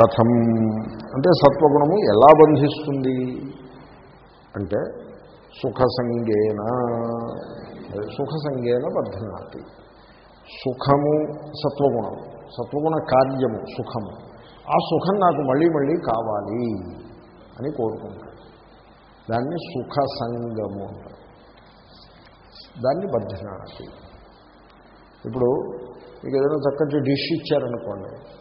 కథం. అంటే సత్వగుణము ఎలా బంధిస్తుంది? అంటే సుఖసంగేన సుఖసంగేన బద్ధనాతి సుఖము సత్వగుణం సత్వగుణ కార్యము సుఖము. ఆ సుఖం నాకు మళ్ళీ మళ్ళీ కావాలి అని కోరుకుంటాడు. దాన్ని సుఖసంగము అంటారు. దాన్ని బద్ధనాతి ఇప్పుడు మీకు ఏదైనా చక్కటి డిష్ ఇచ్చారనుకోండి.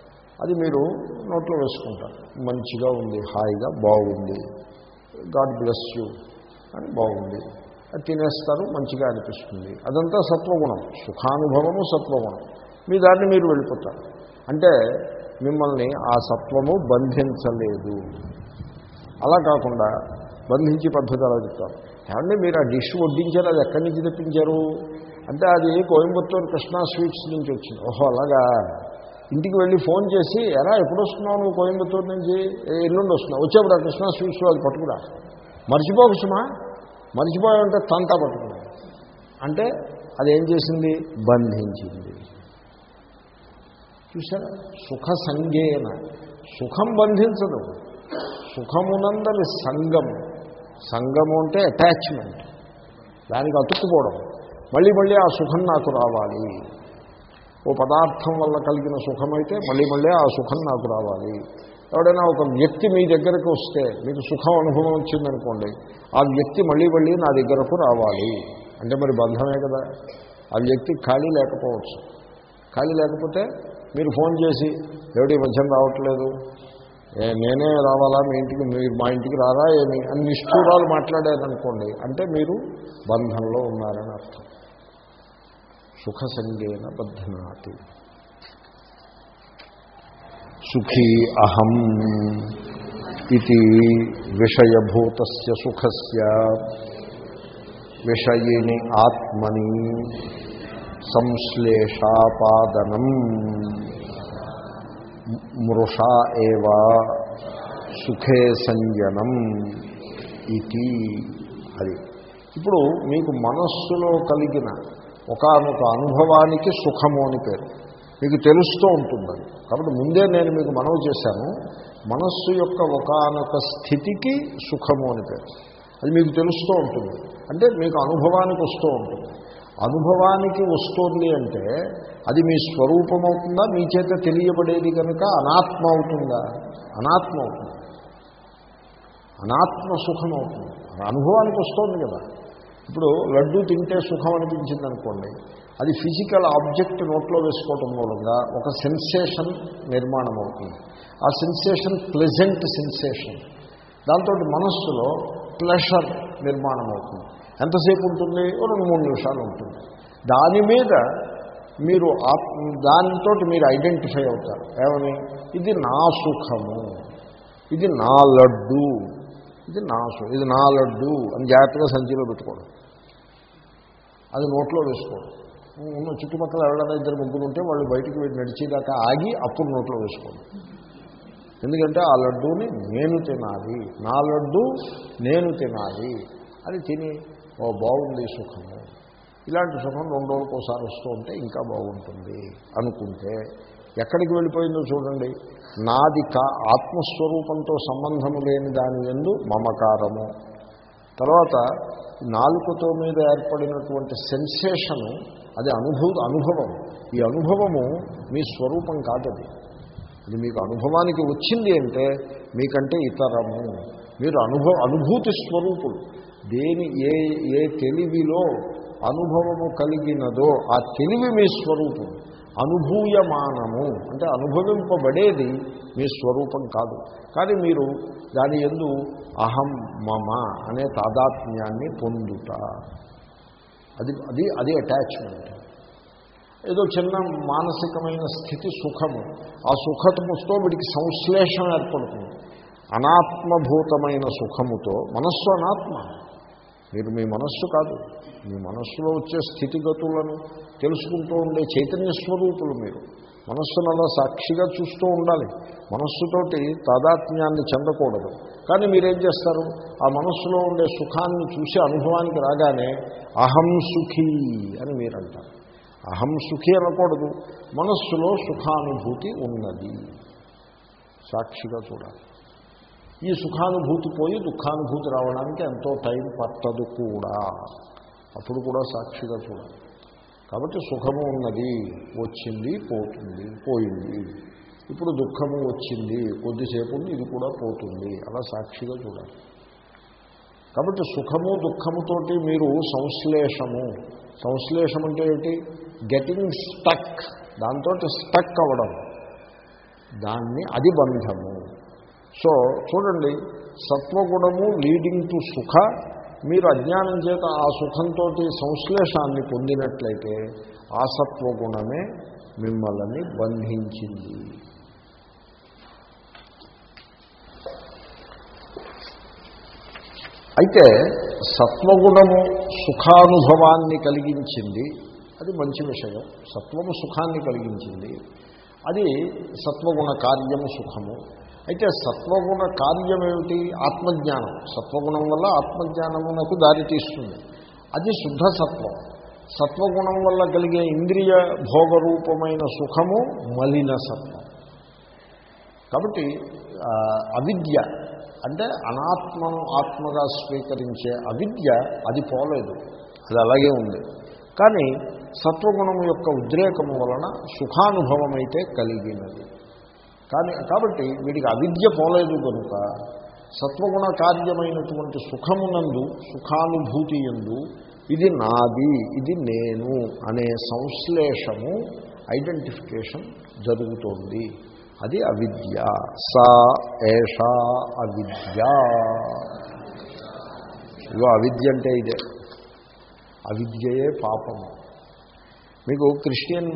అది మీరు నోట్లో వేసుకుంటారు. మంచిగా ఉంది హాయిగా బాగుంది. గాడ్ బ్లెస్ యూ అని బాగుంది. అది తినేస్తారు మంచిగా అనిపిస్తుంది. అదంతా సత్వగుణం. సుఖానుభవము సత్వగుణం. మీ దాన్ని మీరు వెళ్ళిపోతారు. అంటే మిమ్మల్ని ఆ సత్వము బంధించలేదు. అలా కాకుండా బంధించి పద్ధతి అలా చెప్తారు. ఏమంటే మీరు ఆ డిష్ వడ్డించారు అది ఎక్కడి నుంచి తెప్పించారు? అంటే అది కోయంబత్తూరు కృష్ణా స్వీట్స్ నుంచి వచ్చింది. ఓహో అలాగా. ఇంటికి వెళ్ళి ఫోన్ చేసి ఎలా ఎప్పుడు వస్తున్నావు నువ్వు కోయంబత్తూరు నుంచి? "ఏ, ఎల్లుండి వస్తున్నావు వచ్చేప్పుడు ఆ కృష్ణ స్వీట్స్ అది పట్టుకురా. మర్చిపోకు సుమా మర్చిపోయామంటే తంతా పట్టుకున్నా అంటే అదేం చేసింది? బంధించింది. చూసారా సుఖ సంగేన సుఖం బంధించదు. సుఖమునందలి సంగము సంగము అంటే అటాచ్మెంట్. దానికి అతుక్కుపోవడం. మళ్ళీ మళ్ళీ ఆ సుఖం నాకు రావాలి. ఓ పదార్థం వల్ల కలిగిన సుఖమైతే మళ్ళీ మళ్ళీ ఆ సుఖం నాకు రావాలి. ఎవడైనా ఒక వ్యక్తి మీ దగ్గరకు వస్తే మీకు సుఖం అనుభవం వచ్చిందనుకోండి ఆ వ్యక్తి మళ్ళీ మళ్ళీ నా దగ్గరకు రావాలి. అంటే మరి బంధమే కదా. ఆ వ్యక్తి ఖాళీ లేకపోవచ్చు. ఖాళీ లేకపోతే మీరు ఫోన్ చేసి ఎవడి మధ్యం రావట్లేదు? నేనే రావాలా? మీ ఇంటికి మీరు మా ఇంటికి రారా ఏమి? అని నిష్ఠూరాలు మాట్లాడారనుకోండి అంటే మీరు బంధంలో ఉన్నారని అర్థం. సుఖసంగేన బధ్నాతి సుఖీ అహం ఇది విషయభూత సుఖస్ విషయిని ఆత్మని సంశ్లేషాపాదనం. మృషా ఏవ సుఖే సంజనం ఇది అది ఇప్పుడు మీకు మనస్సులో కలిగిన ఒకానొక అనుభవానికి సుఖము అని పేరు. మీకు తెలుస్తూ ఉంటుంది. కాబట్టి ముందే నేను మీకు మనవి చేశాను. మనస్సు యొక్క ఒకానొక స్థితికి సుఖము అని పేరు. అది మీకు తెలుస్తూ ఉంటుంది. అంటే మీకు అనుభవానికి వస్తూ ఉంటుంది. అనుభవానికి వస్తుంది అంటే అది మీ స్వరూపం అవుతుందా మీ చేత తెలియబడేది కనుక అనాత్మ అవుతుందా? అనాత్మ అవుతుంది. అనాత్మ సుఖం అవుతుంది. అనుభవానికి వస్తుంది కదా. ఇప్పుడు లడ్డూ తింటే సుఖం అనిపించింది అనుకోండి అది ఫిజికల్ ఆబ్జెక్ట్ నోట్లో వేసుకోవటం మూలంగా ఒక సెన్సేషన్ నిర్మాణం అవుతుంది. ఆ సెన్సేషన్ ప్లెజెంట్ సెన్సేషన్. దాంతో మనస్సులో ప్లెషర్ నిర్మాణం అవుతుంది. ఎంతసేపు ఉంటుంది? రెండు మూడు నిమిషాలు ఉంటుంది. దాని మీద మీరు దానితో మీరు ఐడెంటిఫై అవుతారు. ఏమని? ఇది నా సుఖము. ఇది నా లడ్డు. ఇది నా సు ఇది నా లడ్డు అని జాగ్రత్తగా సంచిలో పెట్టుకోవడం. అది నోట్లో వేసుకోవడం. ఉన్న చుట్టుపక్కల ఎవరైనా ఇద్దరు ముగ్గురు ఉంటే వాళ్ళు బయటికి వెళ్ళి నడిచేదాకా ఆగి అప్పుడు నోట్లో వేసుకోవడం. ఎందుకంటే ఆ లడ్డూని నేను తినాలి నా లడ్డు నేను తినాలి. అది తిని ఓ బాగుంది సుఖము. ఇలాంటి సుఖం రెండు రోజులకు ఒకసారి వస్తూ ఉంటే ఇంకా బాగుంటుంది అనుకుంటే ఎక్కడికి వెళ్ళిపోయిందో చూడండి. నాది కా ఆత్మస్వరూపంతో సంబంధము లేని దాని ఎందు మమకారము. తర్వాత నాలుకతో మీద ఏర్పడినటువంటి సెన్సేషను అది అనుభూ అనుభవం. ఈ అనుభవము మీ స్వరూపం కాదది. ఇది మీకు అనుభవానికి వచ్చింది అంటే మీకంటే ఇతరము. మీరు అనుభవ అనుభూతి స్వరూపులు. దేని ఏ ఏ తెలివిలో అనుభవము కలిగినదో ఆ తెలివి మీ స్వరూపం. అనుభూయమానము. అంటే అనుభవింపబడేది మీ స్వరూపం కాదు. కానీ మీరు దాని ఎందు అహం మమ అనే తాదాత్మ్యాన్ని పొందుట. అది అది అది అటాచ్మెంట్ ఏదో చిన్న మానసికమైన స్థితి సుఖము. ఆ సుఖముతో వీడికి సంశ్లేషణ ఏర్పడుతుంది. అనాత్మభూతమైన సుఖముతో మనస్సు అనాత్మ. మీరు మీ మనస్సు కాదు. మీ మనస్సులో వచ్చే స్థితిగతులను తెలుసుకుంటూ ఉండే చైతన్య స్వరూపులు మీరు. మనస్సును అలా సాక్షిగా చూస్తూ ఉండాలి. మనస్సుతోటి తాదాత్మ్యాన్ని చెందకూడదు. కానీ మీరేం చేస్తారు? ఆ మనస్సులో ఉండే సుఖాన్ని చూసి అనుభవానికి రాగానే అహం సుఖీ అని మీరంటారు. అహం సుఖీ అనకూడదు. మనస్సులో సుఖానుభూతి ఉన్నది. సాక్షిగా చూడాలి. ఈ సుఖానుభూతి పోయి దుఃఖానుభూతి రావడానికి ఎంతో టైం పట్టదు కూడా. అప్పుడు కూడా సాక్షిగా చూడాలి. కాబట్టి సుఖము ఉన్నది వచ్చింది పోతుంది పోయింది. ఇప్పుడు దుఃఖము వచ్చింది కొద్దిసేపు ఇది కూడా పోతుంది. అలా సాక్షిగా చూడాలి. కాబట్టి సుఖము దుఃఖముతోటి మీరు సంశ్లేషము. సంశ్లేషం అంటే ఏంటి? గెటింగ్ స్టక్ దాంతో స్టక్ అవ్వడం. దాన్ని అది బంధము సో చూడండి సత్వగుణము లీడింగ్ టు సుఖ మీరు అజ్ఞానం చేత ఆ సుఖంతో సంశ్లేషాన్ని పొందినట్లయితే ఆ సత్వగుణమే మిమ్మల్ని బంధించింది. అయితే సత్వగుణము సుఖానుభవాన్ని కలిగించింది. అది మంచి విషయం. సత్వము సుఖాన్ని కలిగించింది. అది సత్వగుణ కార్యము సుఖము. అయితే సత్వగుణ కార్యం ఏమిటి ఆత్మజ్ఞానం. సత్వగుణం వల్ల ఆత్మజ్ఞానమునకు దారి తీస్తుంది. అది శుద్ధ సత్వం. సత్వగుణం వల్ల కలిగే ఇంద్రియ భోగరూపమైన సుఖము మలిన సత్వం. కాబట్టి అవిద్య అంటే అనాత్మను ఆత్మగా స్వీకరించే అవిద్య అది పోలేదు. అది అలాగే ఉంది. కానీ సత్వగుణము యొక్క ఉద్రేకము వలన సుఖానుభవం అయితే కలిగినది. కానీ కాబట్టి వీడికి అవిద్య పోలేదు కనుక సత్వగుణ కార్యమైనటువంటి సుఖమునందు సుఖానుభూతి ఎందు ఇది నాది ఇది నేను అనే సంశ్లేషము ఐడెంటిఫికేషన్ జరుగుతోంది. అది అవిద్య. సా ఏషా అవిద్య. ఇవో అవిద్య అంటే ఇదే. అవిద్యయే పాపము. మీకు క్రిస్టియన్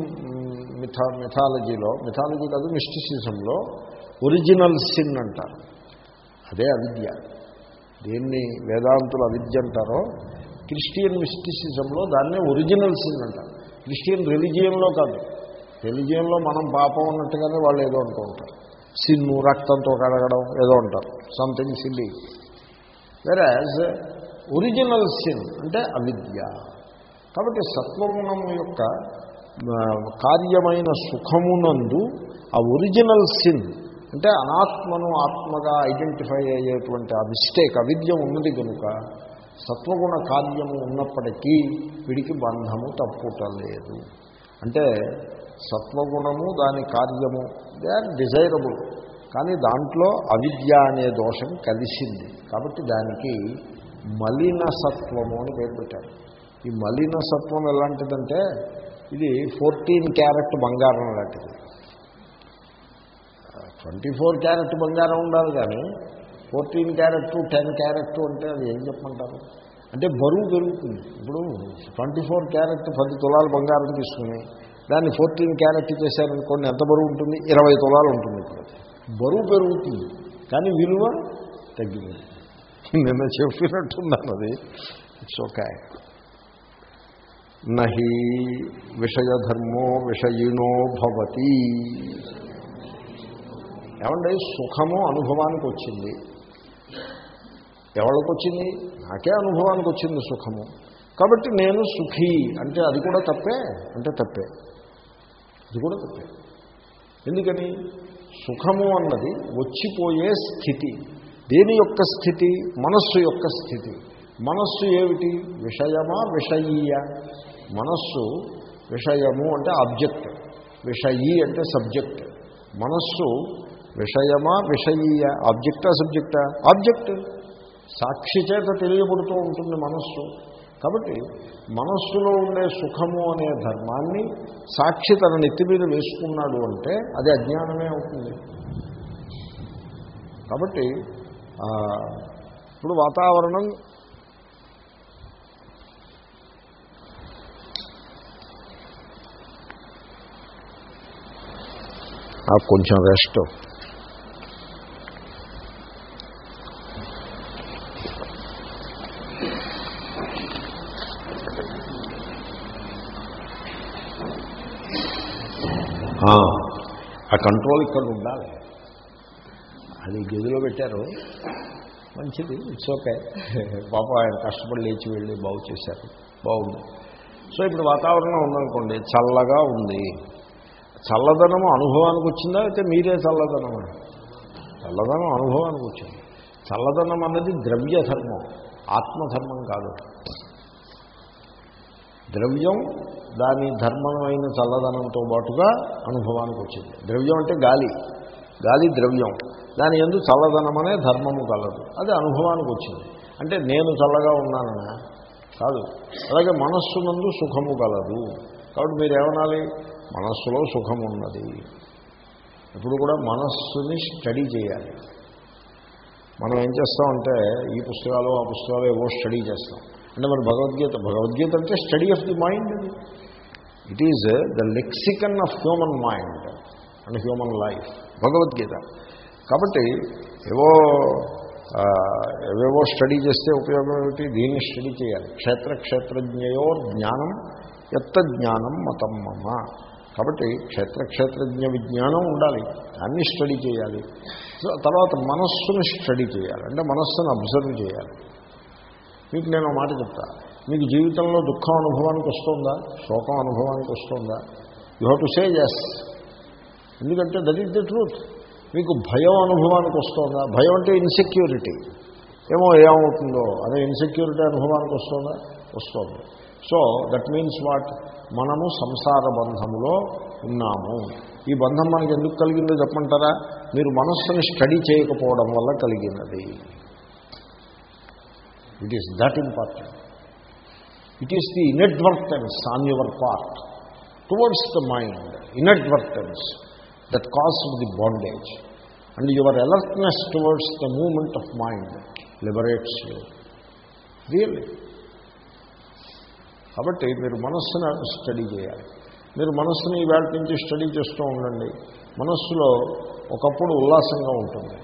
మిథా మిథాలజీలో మిథాలజీ కాదు మిస్టిసిజంలో ఒరిజినల్ సిన్ అంటారు. అదే అవిద్య. దేన్ని వేదాంతులు అవిద్య అంటారో క్రిస్టియన్ మిస్టిసిజంలో దాన్నే ఒరిజినల్ సిన్ అంటారు. క్రిస్టియన్ రిలిజియన్లో కాదు. రిలిజియన్లో మనం పాపం ఉన్నట్టుగానే వాళ్ళు ఏదో అంటూ ఉంటారు. సిన్ను రక్తంతో కడగడం ఏదో అంటారు. Something silly. Whereas original sin అంటే అవిద్య. కాబట్టి సత్వగుణము యొక్క కార్యమైన సుఖమునందు ఆ ఒరిజినల్ సిన్ అంటే అనాత్మను ఆత్మగా ఐడెంటిఫై అయ్యేటువంటి ఆ మిస్టేక్ అవిద్య ఉన్నది కనుక సత్వగుణ కార్యము ఉన్నప్పటికీ వీడికి బంధము తప్పుటలేదు. అంటే సత్వగుణము దాని కార్యము దే ఆర్ డిజైరబుల్ కానీ దాంట్లో అవిద్య అనే దోషం కలిసింది. కాబట్టి దానికి మలిన సత్వము అని పేరు పెట్టారు. ఈ మలిన సత్వం ఎలాంటిదంటే ఇది ఫోర్టీన్ క్యారెట్ బంగారం లాంటిది. ట్వంటీ ఫోర్ క్యారెట్ బంగారం ఉండాలి కానీ ఫోర్టీన్ క్యారెట్ టెన్ క్యారెట్ అంటే అది ఏం చెప్పమంటారు? అంటే బరువు పెరుగుతుంది. ఇప్పుడు ట్వంటీ ఫోర్ క్యారెట్ పది తులాలు బంగారం తీసుకుని దాన్ని ఫోర్టీన్ క్యారెట్ చేశారనుకోండి ఎంత బరువు ఉంటుంది? ఇరవై తులాలు ఉంటుంది ఇప్పుడు. బరువు పెరుగుతుంది కానీ విలువ తగ్గిపోతుంది. నిన్న చెప్పినట్టున్నాను అది. ఇట్స్ ఓకే నహి విషయధర్మో విషయినో భవతి. ఏమండి సుఖము అనుభవానికి వచ్చింది ఎవరికి వచ్చింది నాకే అనుభవానికి వచ్చింది సుఖము. కాబట్టి నేను సుఖీ. అంటే అది కూడా తప్పే? అంటే తప్పే. అది కూడా తప్పే. ఎందుకని? సుఖము అన్నది వచ్చిపోయే స్థితి. దేని యొక్క స్థితి? మనస్సు యొక్క స్థితి. మనస్సు ఏమిటి? విషయమా విషయీయ? మనస్సు విషయము అంటే ఆబ్జెక్ట్. విషయీ అంటే సబ్జెక్ట్. మనస్సు విషయమా విషయీయ? ఆబ్జెక్టా సబ్జెక్టా? ఆబ్జెక్ట్. సాక్షి చేత తెలియబడుతూ ఉంటుంది మనస్సు. కాబట్టి మనస్సులో ఉండే సుఖము అనే ధర్మాన్ని సాక్షి తన నెత్తి మీద వేసుకున్నాడు అంటే అది అజ్ఞానమే అవుతుంది. కాబట్టి ఇప్పుడు వాతావరణం నాకు కొంచెం రెస్ట్ ఆ, ఆ కంట్రోల్ ఇక్కడ ఉండాలి. అది గదిలో పెట్టారు. మంచిది ఇట్స్ ఓకే పాప ఆయన కష్టపడి లేచి వెళ్ళి బాగు చేశారు. బాగుంది. సో ఇప్పుడు వాతావరణం ఉందనుకోండి చల్లగా ఉంది. చల్లదనము అనుభవానికి వచ్చిందా? అయితే మీరే చల్లదనమా చల్లదనం అనుభవానికి వచ్చింది. చల్లదనం అన్నది ద్రవ్య ధర్మం ఆత్మధర్మం కాదు. ద్రవ్యం దాని ధర్మమైన చల్లదనంతో పాటుగా అనుభవానికి వచ్చింది. ద్రవ్యం అంటే గాలి. గాలి ద్రవ్యం. దాని ఎందు చల్లదనం అనే ధర్మము కలదు. అది అనుభవానికి వచ్చింది. అంటే నేను చల్లగా ఉన్నానన్నా కాదు. అలాగే మనస్సు నందు సుఖము కలదు. కాబట్టి మీరు ఏమనాలి? మనస్సులో సుఖం ఉన్నది ఇప్పుడు కూడా మనస్సుని స్టడీ చేయాలి. మనం ఏం చేస్తామంటే ఈ పుస్తకాలు ఆ పుస్తకాలు ఏవో స్టడీ చేస్తాం. అంటే మరి భగవద్గీత భగవద్గీత అంటే study of the mind. It is the lexicon of human mind and human life Bhagavad Gita. కాబట్టి ఏవో ఏవేవో స్టడీ చేస్తే ఉపయోగం ఏమిటి? దీన్ని స్టడీ చేయాలి. క్షేత్ర క్షేత్రజ్ఞయో జ్ఞానం ఎత్త జ్ఞానం మతం మమ. కాబట్టి క్షేత్ర క్షేత్రజ్ఞ విజ్ఞానం ఉండాలి. దాన్ని స్టడీ చేయాలి. తర్వాత మనస్సును స్టడీ చేయాలి. అంటే మనస్సును అబ్జర్వ్ చేయాలి. మీకు నేను మాట చెప్తా. మీకు జీవితంలో దుఃఖం అనుభవానికి వస్తుందా? శోకం అనుభవానికి వస్తుందా? You have to say yes ఎందుకంటే దట్ ఈస్ ద ట్రూత్. మీకు భయం అనుభవానికి వస్తుందా? భయం అంటే ఇన్సెక్యూరిటీ ఏమో ఏమవుతుందో? అదే ఇన్సెక్యూరిటీ అనుభవానికి వస్తుందా? వస్తుంది. సో దట్ మీన్స్ వాట్ మనము సంసార బంధములో ఉన్నాము. ఈ బంధం మనకి ఎందుకు కలిగిందో చెప్పంటారా మీరు మనస్సుని స్టడీ చేయకపోవడం వల్ల కలిగినది. It is that important it is the inadvertence on your part towards the mind inadvertence that cast the bondage and your alertness towards the moment of mind liberates you really కాబట్టి మీరు మనస్సును study చేయాలి. మీరు మనస్సుని ఈవేళ నుంచి study చేస్తూ ఉండండి. మనస్సులో ఒకప్పుడు ఉల్లాసంగా ఉంటుంది.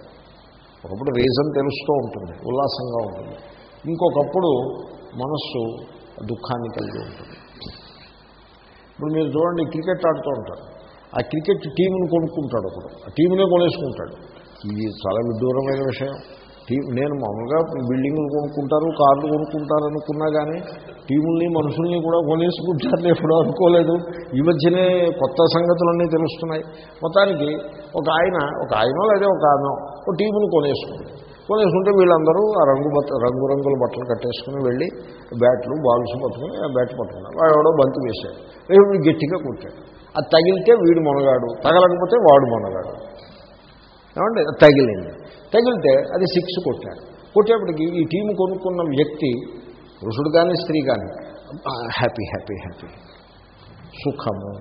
ఒకప్పుడు రీజన్ తెలుస్తూ ఉంటుంది. ఉల్లాసంగా ఉంటుంది. ఇంకొకప్పుడు మనస్సు దుఃఖాన్ని కలిగి ఉంటుంది. ఇప్పుడు మీరు చూడండి క్రికెట్ ఆడుతూ ఉంటారు. ఆ క్రికెట్ టీముని కొనుక్కుంటాడు అప్పుడు ఆ టీంనే కొనేసుకుంటాడు. ఇది చాలా విదూరమైన విషయం. నేను మామూలుగా బిల్డింగులు కొనుక్కుంటారు కార్లు కొనుక్కుంటారు అనుకున్నా కానీ టీముల్ని మనుషుల్ని కూడా కొనేసుకుంటారని ఎప్పుడో అనుకోలేదు. ఈ మధ్యనే కొత్త సంగతులన్నీ తెలుస్తున్నాయి. మొత్తానికి ఒక ఆయన ఒక ఆయన లేదా ఒక ఆమె ఒక టీముని కొనేసుకుంది. కొనేసుకుంటే వీళ్ళందరూ ఆ రంగు రంగురంగుల బట్టలు కట్టేసుకుని వెళ్ళి బ్యాట్లు బాల్స్ పట్టుకుని ఆ బ్యాట్ పట్టుకున్నారు. వాడు ఎవడో బంతి వేశాడు. వీడు గట్టిగా కొట్టాడు. అది తగిలితే వీడు మొనగాడు. తగలకపోతే వాడు మొనగాడు. ఏమంటే తగిలింది. తగిలితే అది సిక్స్ కొట్టాడు కొట్టేప్పటికి ఈ టీం కొనుక్కున్న వ్యక్తి పురుషుడు కానీ స్త్రీ కానీ హ్యాపీ హ్యాపీ హ్యాపీ. సుఖము.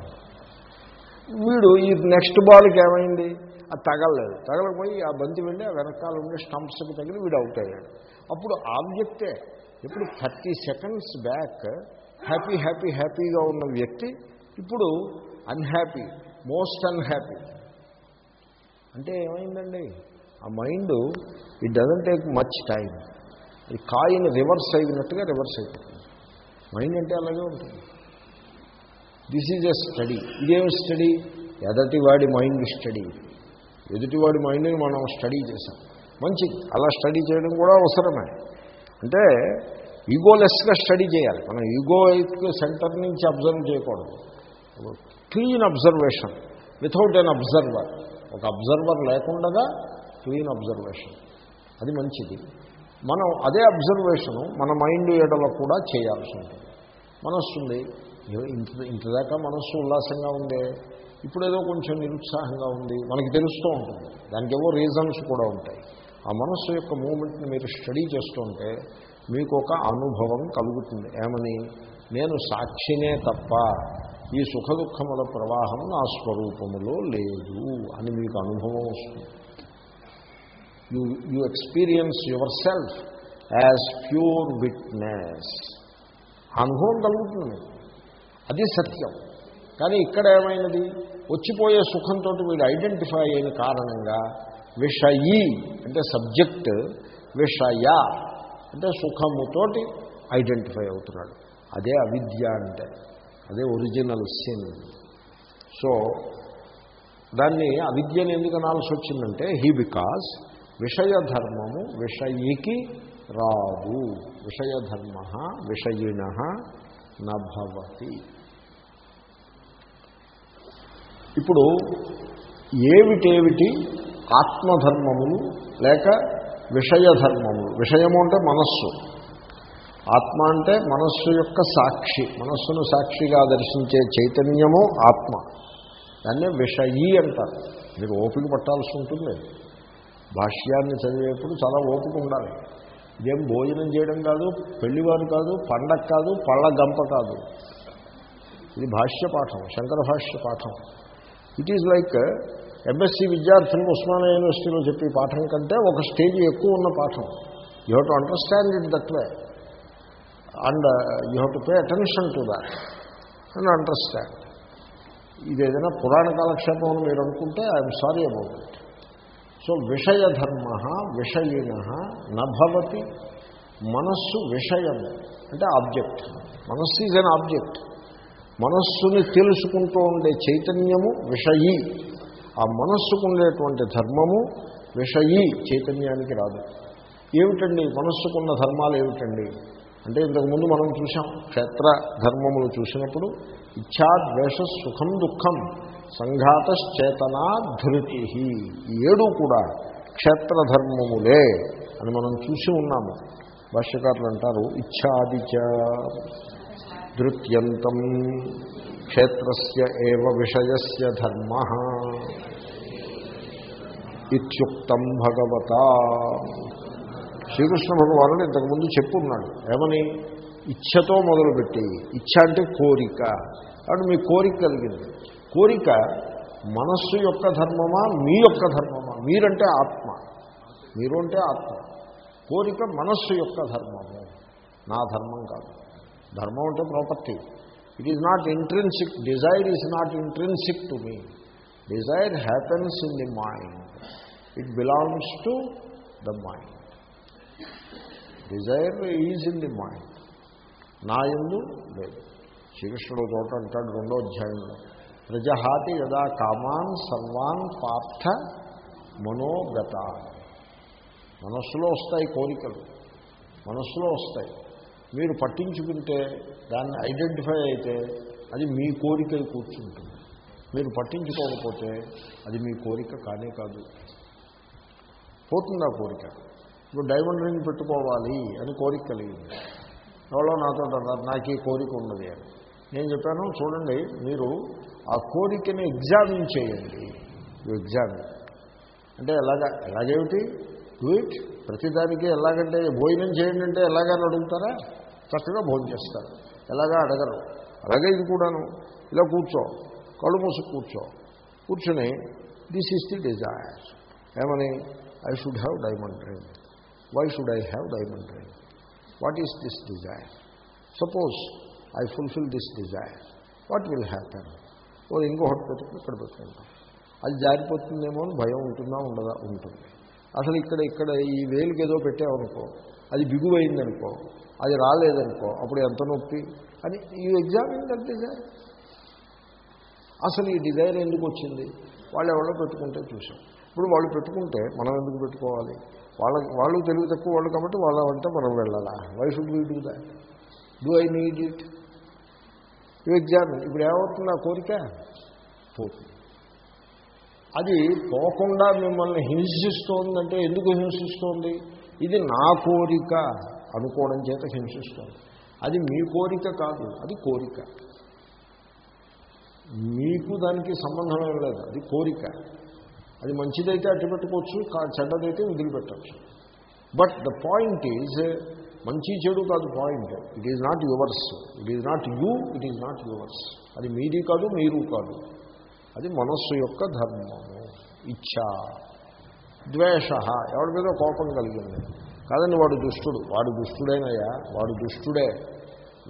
వీడు ఈ నెక్స్ట్ బాల్కి ఏమైంది? అది తగలలేదు. తగలకపోయి ఆ బంతి వెళ్ళి ఆ వెనకాల ఉండే స్టంప్స్కి తగిలి వీడు అవుట్ అయ్యాడు. అప్పుడు ఆబ్జెక్టే ఇప్పుడు thirty seconds back happy happy హ్యాపీగా ఉన్న వ్యక్తి ఇప్పుడు అన్హ్యాపీ మోస్ట్ అన్హ్యాపీ. అంటే ఏమైందండి? ఆ mind it doesn't take much time అది కాయిన్ రివర్స్ అయినట్టుగా రివర్స్ అయిపోతుంది. మైండ్ అంటే అలాగే ఉంటుంది. దిస్ ఈజ్ ఎ స్టడీ ఇదేమి స్టడీ ఎదటివాడి మైండ్ స్టడీ ఎదుటివాడి మైండ్ని మనం స్టడీ చేసాం మంచిది అలా స్టడీ చేయడం కూడా అవసరమే. అంటే ఈగోలెస్గా స్టడీ చేయాలి. మనం ఈగో సెంటర్ నుంచి అబ్జర్వ్ చేయకూడదు. Clean observation without an observer ఒక అబ్జర్వర్ లేకుండా క్లీన్ అబ్జర్వేషన్. అది మంచిది. మనం అదే అబ్జర్వేషను మన మైండ్ ఏడలో కూడా చేయాల్సి ఉంటుంది. మనస్సు ఉంది. ఇంత ఇంతదాకా మనస్సు ఉల్లాసంగా ఉందే. ఇప్పుడు ఏదో కొంచెం నిరుత్సాహంగా ఉంది. మనకి తెలుస్తూ ఉంటుంది. దానికి ఏవో రీజన్స్ కూడా ఉంటాయి. ఆ మనస్సు యొక్క మూమెంట్ని మీరు స్టడీ చేస్తుంటే మీకు ఒక అనుభవం కలుగుతుంది. ఏమని? నేను సాక్షినే తప్ప ఈ సుఖ దుఃఖముల ప్రవాహం నా స్వరూపములో లేదు అని మీకు అనుభవం వస్తుంది. You you experience yourself pure pure witness అనుభవం కలుగుతుంది. అది సత్యం. కానీ ఇక్కడ ఏమైనది? వచ్చిపోయే సుఖంతో వీడు ఐడెంటిఫై అయిన కారణంగా విషయీ అంటే సబ్జెక్ట్ విషయ అంటే సుఖముతోటి ఐడెంటిఫై అవుతున్నాడు. అదే అవిద్య అంటే అదే ఒరిజినల్ సిన్ సో దాన్ని అవిద్యను ఎందుకు అనాల్సి వచ్చిందంటే హీ బికాస్ విషయధర్మము విషయీకి రాదు. విషయధర్మ విషయిణ నభవతి. ఇప్పుడు ఏమిటేమిటి ఆత్మధర్మములు లేక విషయధర్మములు? విషయము అంటే మనస్సు. ఆత్మ అంటే మనస్సు యొక్క సాక్షి. మనస్సును సాక్షిగా దర్శించే చైతన్యము ఆత్మ. దాన్నే విషయీ అంటారు. మీరు ఓపిక పట్టాల్సి ఉంటుంది. భాష్యాన్ని చదివేప్పుడు చాలా ఓపిక ఉండాలి. ఇదేం భోజనం చేయడం కాదు పెళ్ళివారు కాదు పండగ కాదు పళ్ళ గంప కాదు. ఇది భాష్య పాఠం శంకర భాష్య పాఠం. ఇట్ ఈజ్ లైక్ ఎంఎస్సి విద్యార్థులు ఉస్మానియా యూనివర్సిటీలో చెప్పే పాఠం కంటే ఒక స్టేజ్ ఎక్కువ ఉన్న పాఠం. You have to understand it that way and you have to pay attention to that and understand ఇది ఏదైనా పురాణ కాలక్షేపం మీరు అనుకుంటే I'm sorry about it so విషయధర్మ విషయిన నభవతి మనస్సు విషయము అంటే ఆబ్జెక్ట్. మనస్సు ఈజ్ అన్ ఆబ్జెక్ట్. మనస్సుని తెలుసుకుంటూ ఉండే చైతన్యము విషయీ. ఆ మనస్సుకు ఉండేటువంటి ధర్మము విషయీ చైతన్యానికి రాదు. ఏమిటండి? మనస్సుకున్న ధర్మాలు ఏమిటండి? అంటే ఇంతకుముందు మనం చూసాం క్షేత్ర ధర్మములు చూసినప్పుడు ఇచ్ఛా ద్వేష సుఖం దుఃఖం సంఘాతశ్చేతనా ధృతి ఈ ఏడు కూడా క్షేత్రధర్మములే అని మనం చూసి ఉన్నాము. భాష్యకారులు అంటారు ఇచ్ఛాదిచ ధృత్యంతం క్షేత్రస్య ఏవ విషయస్య ధర్మ. ఇత్యుక్తం భగవత. శ్రీకృష్ణ భగవానుడు ఇంతకుముందు చెప్పున్నాడు. ఏమని? ఇచ్ఛతో మొదలుపెట్టి ఇచ్ఛ అంటే కోరిక. కాబట్టి మీ కోరిక కలిగింది. కోరిక మనస్సు యొక్క ధర్మమా మీ యొక్క ధర్మమా? మీరంటే ఆత్మ. మీరు అంటే ఆత్మ. కోరిక మనస్సు యొక్క ధర్మము. నా ధర్మం కాదు. ధర్మం అంటే property. It is not intrinsic desire is not intrinsic to me desire happens in the mind it belongs to the mind desire is in the mind. నా ఎందు లేదు. శ్రీకృష్ణుడు చోట అంటాడు రెండో అధ్యాయంలో. ప్రజహాతి యదా కామాన్ సర్వాన్ పార్థ మనోగత. మనస్సులో వస్తాయి కోరికలు. మనస్సులో వస్తాయి. మీరు పట్టించుకుంటే దాన్ని ఐడెంటిఫై అయితే అది మీ కోరిక కూర్చుంటుంది. మీరు పట్టించుకోకపోతే అది మీ కోరిక కానే కాదు. పోతుంది ఆ కోరిక? ఇప్పుడు డైమండ్ రింగ్ పెట్టుకోవాలి అని కోరిక కలిగింది. ఎవరో నాతో అన్నారు నాకు ఈ కోరిక ఉన్నది అని. నేను చెప్పాను చూడండి మీరు ఆ కోరికని ఎగ్జామిన్ చేయండి. ఎగ్జామిన్. అంటే ఎలాగా ఎలాగేమిటి? Do it. ప్రతిదానికి ఎలాగంటే భోజనం చేయండి అంటే ఎలాగని అడుగుతారా? చక్కగా భోజనం చేస్తారు. ఎలాగా అడగరు. అలాగే ఇది కూడాను. ఇలా కూర్చో. కళ్ళు మూసి కూర్చో. కూర్చుని దిస్ ఈస్ ది డిజైర్. ఏమని? I should have diamond ring. Why should I have diamond ring what is this desire suppose I fulfil this desire what will happen oh ఇంకొకటి పెట్టుకుని ఇక్కడ పెట్టుకుంటాం అది జారిపోతుందేమో అని భయం ఉంటుందా ఉండదా? ఉంటుంది. అసలు ఇక్కడ ఇక్కడ ఈ వేలుకి ఏదో పెట్టామనుకో అది బిగువైందనుకో అది రాలేదనుకో అప్పుడు ఎంత నొప్పి? అని ఈ ఎగ్జామిన్ దట్ డిజైర్ అసలు ఈ డిజైర్ ఎందుకు వచ్చింది? వాళ్ళు ఎవరో పెట్టుకుంటే చూసాం ఇప్పుడు వాళ్ళు పెట్టుకుంటే మనం ఎందుకు పెట్టుకోవాలి? వాళ్ళ వాళ్ళు తెలివి తక్కువ వాళ్ళు కాబట్టి వాళ్ళ అంటే మనం వెళ్ళాలా? Why should we do that do I need it you examine ఇప్పుడు ఏమవుతుంది ఆ కోరిక? పోతుంది. అది పోకుండా మిమ్మల్ని హింసిస్తోందంటే ఎందుకు హింసిస్తోంది? ఇది నా కోరిక అనుకోవడం చేత హింసిస్తోంది. అది మీ కోరిక కాదు అది కోరిక. మీకు దానికి సంబంధం లేదు అది కోరిక. అది మంచిదైతే అట్టు పెట్టుకోవచ్చు చెడ్డదైతే వదిలిపెట్టచ్చు. బట్ ద పాయింట్ ఈజ్ మంచి చెడు కాదు point it is not yours it is not you it is not yours అది మీది కాదు మీరు కాదు. అది మనస్సు యొక్క ధర్మము. ఇచ్ఛ ద్వేష. ఎవరి మీద కోపం కలిగింది? కాదండి వాడు దుష్టుడు. వాడు దుష్టుడేనయ్యా. వాడు దుష్టుడే.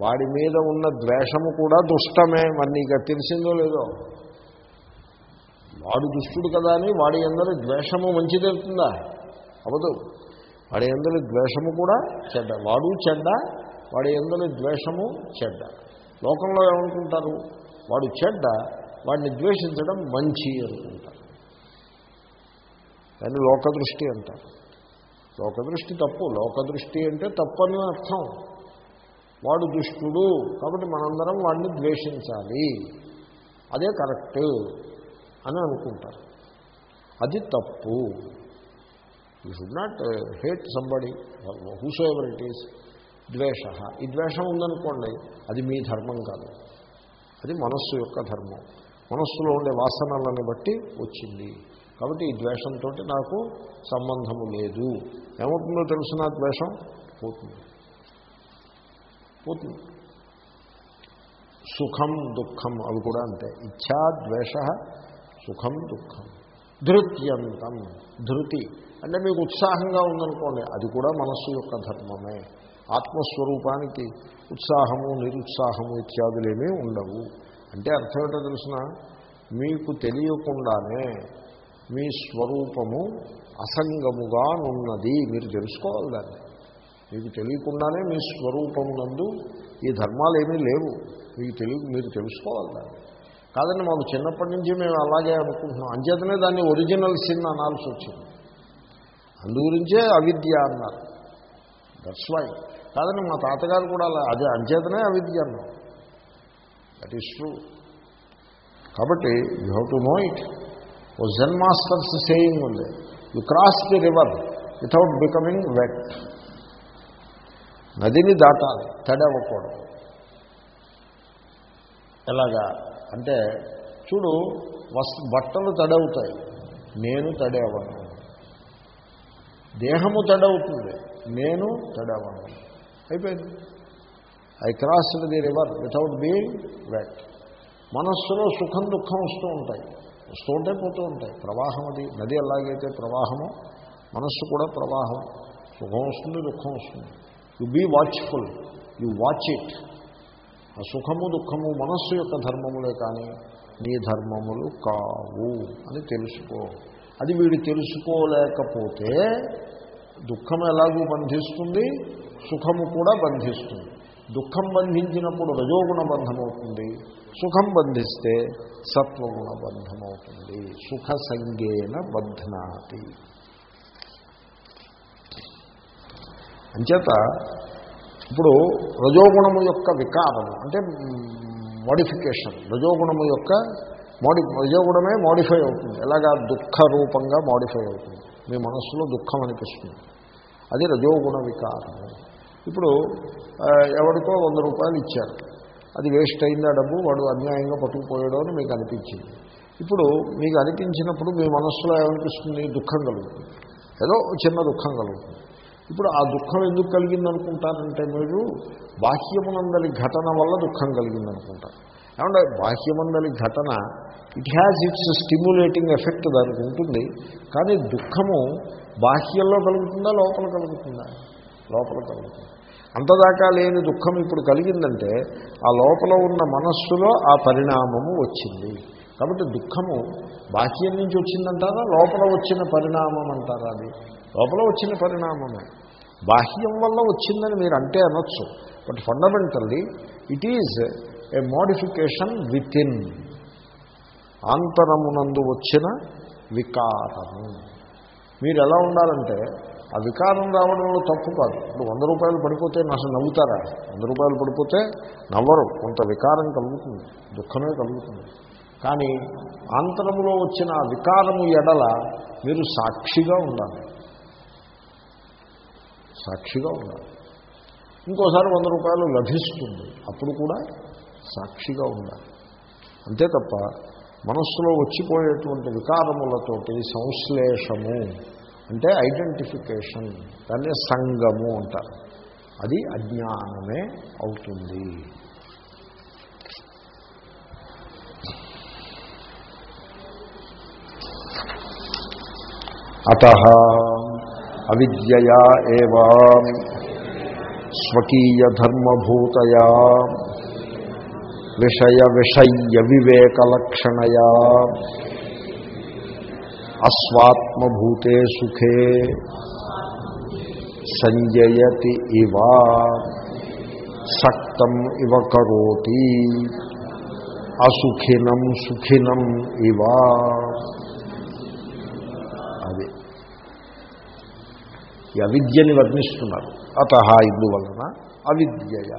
వాడి మీద ఉన్న ద్వేషము కూడా దుష్టమే. మరి నీకు తెలిసిందో లేదో? వాడు దుష్టుడు కదా అని వాడి అందరి ద్వేషము మంచిదవుతుందా అవదు వాడి అందరి ద్వేషము కూడా చెడ్డ. వాడు చెడ్డ వాడి అందరి ద్వేషము చెడ్డ. లోకంలో ఏమనుకుంటారు? వాడు చెడ్డ వాడిని ద్వేషించడం మంచి అనుకుంటారు. దాన్ని లోకదృష్టి అంటారు లోకదృష్టి తప్పు. లోకదృష్టి అంటే తప్పని అర్థం. వాడు దుష్టుడు కాబట్టి మనందరం వాడిని ద్వేషించాలి. అదే కరెక్ట్. అని అనుకుంటారు. అది తప్పు. You should not hate somebody whosoever it is ద్వేష. ఈ ద్వేషం ఉందనుకోండి అది మీ ధర్మం కాదు. అది మనస్సు యొక్క ధర్మం. మనస్సులో ఉండే వాసనలను బట్టి వచ్చింది. కాబట్టి ఈ ద్వేషంతో నాకు సంబంధము లేదు. ఏమవుతుందో తెలుసిన ద్వేషం? పోతుంది. పోతుంది. సుఖం దుఃఖం అవి కూడా అంతే. ఇచ్ఛా ద్వేష సుఖం దుఃఖం. ధృత్యంతం ధృతి. అంటే మీకు ఉత్సాహంగా ఉందనుకోండి అది కూడా మనస్సు యొక్క ధర్మమే. ఆత్మస్వరూపానికి ఉత్సాహము నిరుత్సాహము ఇత్యాదులేమీ ఉండవు. అంటే అర్థం ఏంటో తెలిసిన? మీకు తెలియకుండానే మీ స్వరూపము అసంగముగా ఉన్నది మీరు తెలుసుకోవాలి దాన్ని. మీకు తెలియకుండానే మీ స్వరూపమునందు ఈ ధర్మాలు ఏమీ లేవు. మీకు తెలియ మీరు తెలుసుకోవాలి దాన్ని. కాదండి మాకు చిన్నప్పటి నుంచి మేము అలాగే అనుకుంటున్నాం. అంచేతనే దాన్ని ఒరిజినల్ సిన్ అనాల్సి వచ్చింది. అందుగురించే అవిద్య అన్నారు. దట్స్ వై కాదండి మా తాతగారు కూడా అలా అదే అంచేతనే అవిద్య అన్నాం దట్ ఈస్ ట్రూ కాబట్టి you have to know it oh Zen masters saying ఉంది you cross the river without becoming wet నదిని దాటాలి తడవకూడదు. ఎలాగా? అంటే చూడు వస్ బట్టలు తడవుతాయి. నేను తడేవను దేహము తడవుతుంది. నేను తడవను అయిపోయింది. I cross the river without being wet. మనస్సులో సుఖం దుఃఖం వస్తూ ఉంటాయి. వస్తూ ఉంటే పోతూ ఉంటాయి. ప్రవాహం అది. నది ఎలాగైతే ప్రవాహము మనస్సు కూడా ప్రవాహం. సుఖం వస్తుంది దుఃఖం వస్తుంది. You be watchful you watch it సుఖము దుఃఖము మనస్సు యొక్క ధర్మములే కానీ నీ ధర్మములు కావు అని తెలుసుకో. అది వీడు తెలుసుకోలేకపోతే దుఃఖం ఎలాగూ బంధిస్తుంది? సుఖము కూడా బంధిస్తుంది. దుఃఖం బంధించినప్పుడు రజోగుణ బంధమవుతుంది. సుఖం బంధిస్తే సత్వగుణ బంధమవుతుంది. సుఖ సంగేన బధ్నాతి అంచేత ఇప్పుడు రజోగుణము యొక్క వికారము అంటే మోడిఫికేషన్ రజోగుణము యొక్క మోడి రజోగుణమే మోడిఫై అవుతుంది. ఎలాగా? దుఃఖ రూపంగా మోడిఫై అవుతుంది. మీ మనస్సులో దుఃఖం అనిపిస్తుంది. అది రజోగుణ వికారము ఇప్పుడు ఎవరికో వంద రూపాయలు ఇచ్చారు. అది వేస్ట్ అయిందా డబ్బు? వాడు అన్యాయంగా పట్టుకుపోయాడు అని మీకు అనిపించింది. ఇప్పుడు మీకు అనిపించినప్పుడు మీ మనస్సులో ఏమనిపిస్తుంది? దుఃఖం కలుగుతుంది. ఏదో చిన్న దుఃఖం కలుగుతుంది. ఇప్పుడు ఆ దుఃఖం ఎందుకు కలిగిందనుకుంటారంటే మీరు బాహ్యమునందలి ఘటన వల్ల దుఃఖం కలిగిందనుకుంటారు ఏమంటే బాహ్యమందలి ఘటన it has its stimulating effect దానికి ఉంటుంది కానీ దుఃఖము బాహ్యంలో కలుగుతుందా లోపల కలుగుతుందా? లోపల కలుగుతుంది. అంతదాకా లేని దుఃఖం ఇప్పుడు కలిగిందంటే ఆ లోపల ఉన్న మనస్సులో ఆ పరిణామము వచ్చింది. కాబట్టి దుఃఖము బాహ్యం నుంచి వచ్చిందంటారా లోపల వచ్చిన పరిణామం అంటారా అది? లోపల వచ్చిన పరిణామమే. బాహ్యం వల్ల వచ్చిందని మీరు అంటే అనొచ్చు. But fundamentally it is a modification within ఆంతరమునందు వచ్చిన వికారము. మీరు ఎలా ఉండాలంటే ఆ వికారం రావడంలో తప్పు కాదు. ఇప్పుడు వంద రూపాయలు పడిపోతే నాకు నవ్వుతారా? వంద రూపాయలు పడిపోతే నవ్వరు. కొంత వికారం కలుగుతుంది. దుఃఖమే కలుగుతుంది. కానీ ఆంతరములో వచ్చిన ఆ వికారము ఎడల మీరు సాక్షిగా ఉండాలి. సాక్షిగా ఉండాలి. ఇంకోసారి వంద రూపాయలు లభిస్తుంది. అప్పుడు కూడా సాక్షిగా ఉండాలి. అంతే తప్ప మనస్సులో వచ్చిపోయేటువంటి వికారములతోటి సంశ్లేషము అంటే ఐడెంటిఫికేషన్ దాన్ని సంగము అంటారు. అది అజ్ఞానమే అవుతుంది. అత అవిద్యయా ఏవా. స్వకీయధర్మభూతయా. విషయ విషయ్య వివేకలక్షణయా అస్వాత్మభూతే సుఖే. సంజయతి ఇవ. సక్తం ఇవ కరోతి. అసుఖినం సుఖినం ఇవా అది ఈ అవిద్యని వర్ణిస్తున్నారు. అత ఇందువలన అవిద్యయ.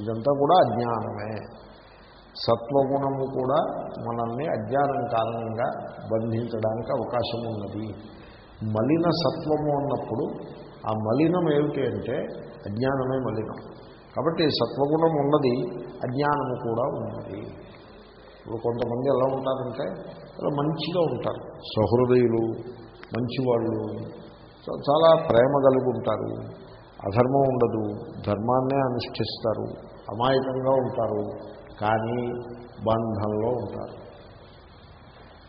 ఇదంతా కూడా అజ్ఞానమే. సత్వగుణము కూడా మనల్ని అజ్ఞానం కారణంగా బంధించడానికి అవకాశం ఉన్నది. మలిన సత్వము అన్నప్పుడు ఆ మలినం ఏమిటి అంటే అజ్ఞానమే మలినం. కాబట్టి సత్వగుణం ఉన్నది అజ్ఞానము కూడా ఉన్నది. ఇప్పుడు కొంతమంది ఎలా ఉంటారంటే చాలా మంచిగా ఉంటారు. సహృదయులు మంచివాళ్ళు చాలా ప్రేమ కలుగుంటారు. అధర్మం ఉండదు. ధర్మాన్నే అనుష్ఠిస్తారు. అమాయకంగా ఉంటారు. కానీ బంధంలో ఉంటారు.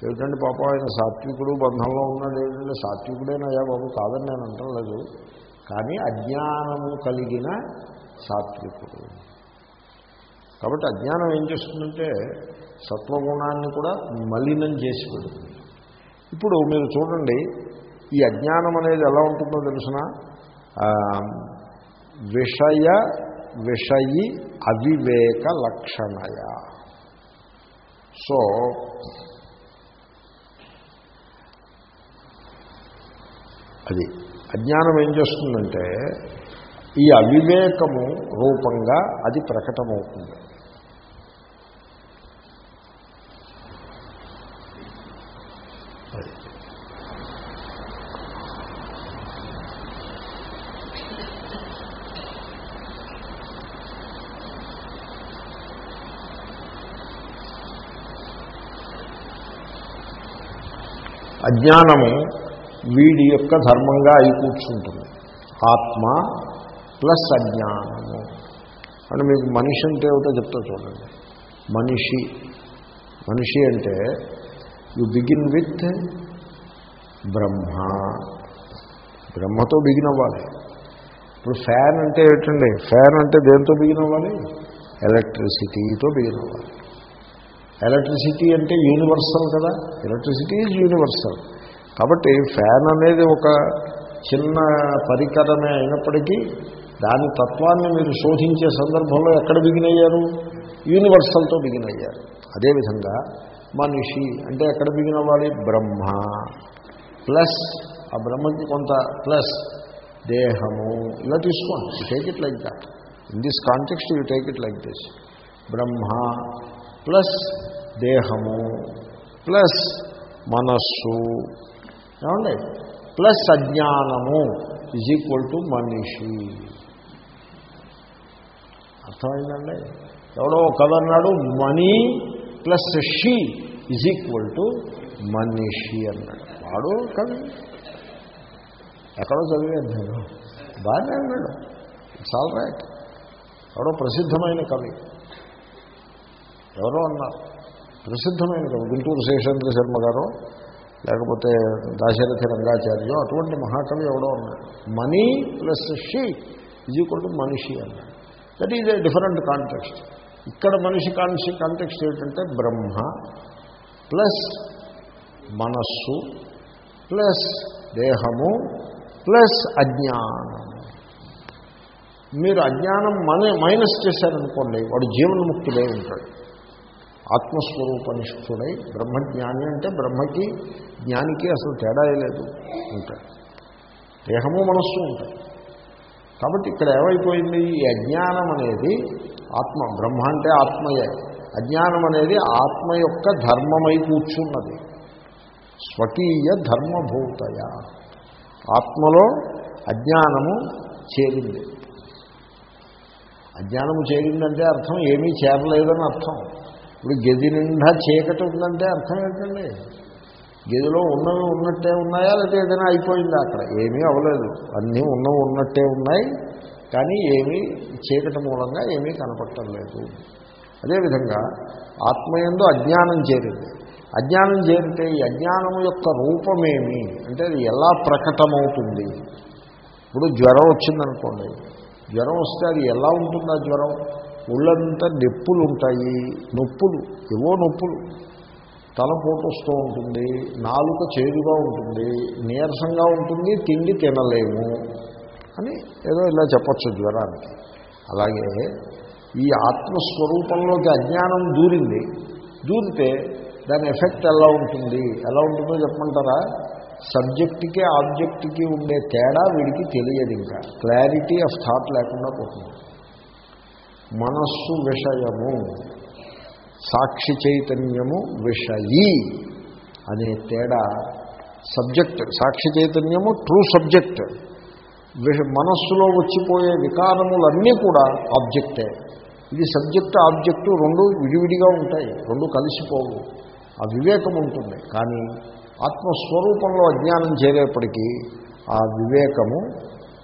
ఏమిటంటే పాపం? ఆయన సాత్వికుడు బంధంలో ఉన్నాడు. ఏమిటంటే సాత్వికుడేనయ్యా బాబు కాదని నేను అంటలేదు కానీ అజ్ఞానము కలిగిన సాత్వికుడు. కాబట్టి అజ్ఞానం ఏం చేస్తుందంటే సత్వగుణాన్ని కూడా మలినం చేసి పెడుతుంది. ఇప్పుడు మీరు చూడండి ఈ అజ్ఞానం అనేది ఎలా ఉంటుందో తెలిసిన? విషయ విషయి అవివేక లక్షణయ. సో అది అజ్ఞానం ఏం చేస్తుందంటే ఈ అవివేకము రూపంగా అది ప్రకటమవుతుంది. అజ్ఞానము వీడి యొక్క ధర్మంగా అయి కూర్చుంటుంది. ఆత్మ ప్లస్ అజ్ఞానము. అని మీకు మనిషి అంటే ఏమిటో చెప్తా చూడండి. మనిషి మనిషి అంటే యు బిగిన్ విత్ బ్రహ్మ. బ్రహ్మతో బిగిన్ అవ్వాలి. ఇప్పుడు ఫ్యాన్ అంటే ఏంటండి? ఫ్యాన్ అంటే దేంతో బిగిన్ అవ్వాలి? ఎలక్ట్రిసిటీతో బిగిన్ అవ్వాలి. ఎలక్ట్రిసిటీ అంటే యూనివర్సల్ కదా. Electricity is universal. కాబట్టి ఫ్యాన్ అనేది ఒక చిన్న పరికరమే అయినప్పటికీ దాని తత్వాన్ని మీరు శోధించే సందర్భంలో ఎక్కడ బిగిన్ అయ్యారు యూనివర్సల్తో బిగిన్ అయ్యారు అదేవిధంగా మనిషి అంటే ఎక్కడ బిగిన్ అవ్వాలి బ్రహ్మ ప్లస్ ఆ బ్రహ్మకి కొంత ప్లస్ దేహము. ఇలా తీసుకోండి. You take it like that in this context you take it like this Brahma plus దేహము ప్లస్ మనస్సు. ఏమండి? ప్లస్ అజ్ఞానము ఈజ్ ఈక్వల్ టు మనిషి. అర్థమైందండి? ఎవడో కథ అన్నాడు money plus she is equal to మనిషి అన్నాడు. వాడు కవి. ఎక్కడో చదివాను నేను. బాగానే అన్నాడు. ఇట్స్ ఆల్ రైట్ ఎవడో ప్రసిద్ధమైన కవి. ఎవరో అన్నారు ప్రసిద్ధమైన కవి గుంటూరు శేషేంద్ర శర్మ గారు లేకపోతే దాశరథి రంగాచార్యం అటువంటి మహాకవి ఎవడో అన్నాడు. Money plus she is equal to మనిషి అన్నాడు. That is a different context ఇక్కడ మనిషి కాన్షి కాంటెక్స్ట్ ఏంటంటే బ్రహ్మ ప్లస్ మనస్సు ప్లస్ దేహము ప్లస్ అజ్ఞానం. మీరు అజ్ఞానం మన మైనస్ చేశారనుకోండి వాడు జీవన్ముక్తుడై ఉంటాడు. ఆత్మస్వరూపనిష్ఠుడై బ్రహ్మజ్ఞాని అంటే బ్రహ్మకి జ్ఞానికి అసలు తేడా లేదు. ఉంటాడు దేహము మనస్సు ఉంటాయి. కాబట్టి ఇక్కడ ఏమైపోయింది? ఈ అజ్ఞానం అనేది ఆత్మ బ్రహ్మ అంటే ఆత్మయే. అజ్ఞానం అనేది ఆత్మ యొక్క ధర్మమై కూర్చున్నది. స్వకీయ ధర్మభూతయ. ఆత్మలో అజ్ఞానము చేరింది. అజ్ఞానము చేరిందంటే అర్థం ఏమీ చేరలేదని అర్థం. ఇప్పుడు గది నిండా చీకటి ఉందంటే అర్థం ఏంటండి? గదిలో ఉన్నవి ఉన్నట్టే ఉన్నాయా? లేకపోతే ఏదైనా అయిపోయిందా అక్కడ? ఏమీ అవ్వలేదు. అన్నీ ఉన్నవి ఉన్నట్టే ఉన్నాయి. కానీ ఏమీ చీకటి మూలంగా ఏమీ కనపడటం లేదు. అదేవిధంగా ఆత్మయందు అజ్ఞానం చేరింది. అజ్ఞానం చేరితే ఈ అజ్ఞానం యొక్క రూపమేమి? అంటే అది ఎలా ప్రకటమవుతుంది? ఇప్పుడు జ్వరం వచ్చిందనుకోండి. జ్వరం వస్తే అది ఎలా ఉంటుంది ఆ జ్వరం? ఒళ్ళంతా నొప్పులు ఉంటాయి నొప్పులు. ఏవో నొప్పులు. తల పోటొస్తూ ఉంటుంది. నాలుక చేదుగా ఉంటుంది. నీరసంగా ఉంటుంది. తిండి తినలేము అని ఏదో ఇలా చెప్పచ్చు జ్వరానికి. అలాగే ఈ ఆత్మస్వరూపంలోకి అజ్ఞానం దూరింది. దూరితే దాని ఎఫెక్ట్ ఎలా ఉంటుంది? ఎలా ఉంటుందో చెప్పమంటారా? సబ్జెక్ట్కి ఆబ్జెక్ట్కి ఉండే తేడా వీడికి తెలియదు ఇంకా. క్లారిటీ ఆఫ్ థాట్ లేకుండా పోతుంది. మనస్సు విషయము సాక్షి చైతన్యము విషయీ అనే తేడా సబ్జెక్ట్. సాక్షి చైతన్యము ట్రూ సబ్జెక్ట్. విష మనస్సులో వచ్చిపోయే వికారములన్నీ కూడా ఆబ్జెక్టే. ఇది సబ్జెక్ట్ ఆబ్జెక్టు రెండు విడివిడిగా ఉంటాయి రెండు కలిసిపోవు. ఆ వివేకం ఉంటుంది. కానీ ఆత్మస్వరూపంలో అజ్ఞానం చేరేప్పటికీ ఆ వివేకము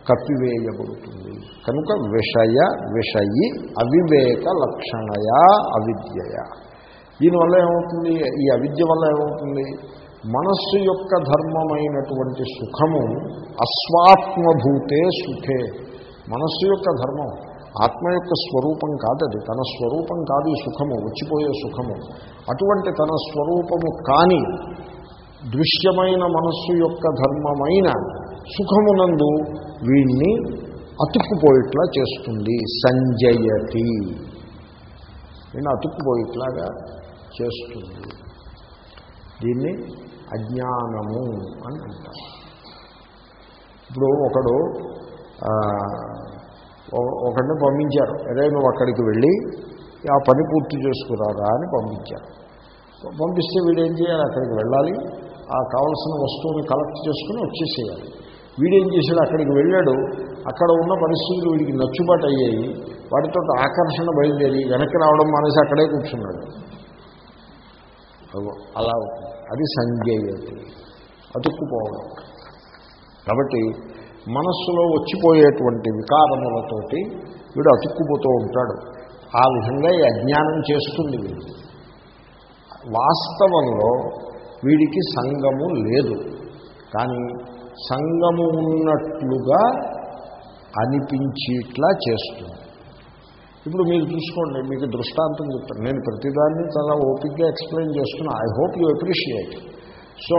కప్పివేయబడుతుంది. కనుక విషయ విషయి అవివేక లక్షణయా అవిద్యయ. దీనివల్ల ఏమవుతుంది? ఈ అవిద్య వల్ల ఏమవుతుంది? మనస్సు యొక్క ధర్మమైనటువంటి సుఖము అస్వాత్మభూతే సుఖే. మనస్సు యొక్క ధర్మం ఆత్మ యొక్క స్వరూపం కాదది. తన స్వరూపం కాదు ఈ సుఖము వచ్చిపోయే సుఖము. అటువంటి తన స్వరూపము కాని దృశ్యమైన మనస్సు యొక్క ధర్మమైన సుఖమునందు వీణ్ణి అతుక్కుపోయిట్లా చేస్తుంది సంజయతి. నేను అతుక్కుపోయిట్లాగా చేస్తుంది. దీన్ని అజ్ఞానము అని అంటారు. ఇప్పుడు ఒకడు ఒకడిని పంపించారు. అదే నువ్వు అక్కడికి వెళ్ళి ఆ పని పూర్తి చేసుకురారా అని పంపించారు. పంపిస్తే వీడేం చేయాలి? అక్కడికి వెళ్ళాలి. ఆ కావలసిన వస్తువుని కలెక్ట్ చేసుకుని వచ్చేసేయాలి. వీడేం చేశాడు? అక్కడికి వెళ్ళాడు. అక్కడ ఉన్న పరిస్థితులు వీడికి నచ్చుబాటు అయ్యాయి. వాటితో ఆకర్షణ బయలుదేరి వెనక్కి రావడం మానేసి అక్కడే కూర్చున్నాడు. అలా అది సంజయతి. అతుక్కుపోవడం. కాబట్టి మనస్సులో వచ్చిపోయేటువంటి వికారములతోటి వీడు అతుక్కుపోతూ ఉంటాడు. ఆ విధంగా ఈ అజ్ఞానం చేస్తుంది వీడు. వాస్తవంలో వీడికి సంగము లేదు. కానీ సంగము ఉన్నట్లుగా అనిపించేట్లా చేస్తుంది. ఇప్పుడు మీరు చూసుకోండి మీకు దృష్టాంతం చెప్తాను. నేను ప్రతిదాన్ని చాలా ఓపిక్గా ఎక్స్ప్లెయిన్ చేస్తున్నా. I hope you appreciate so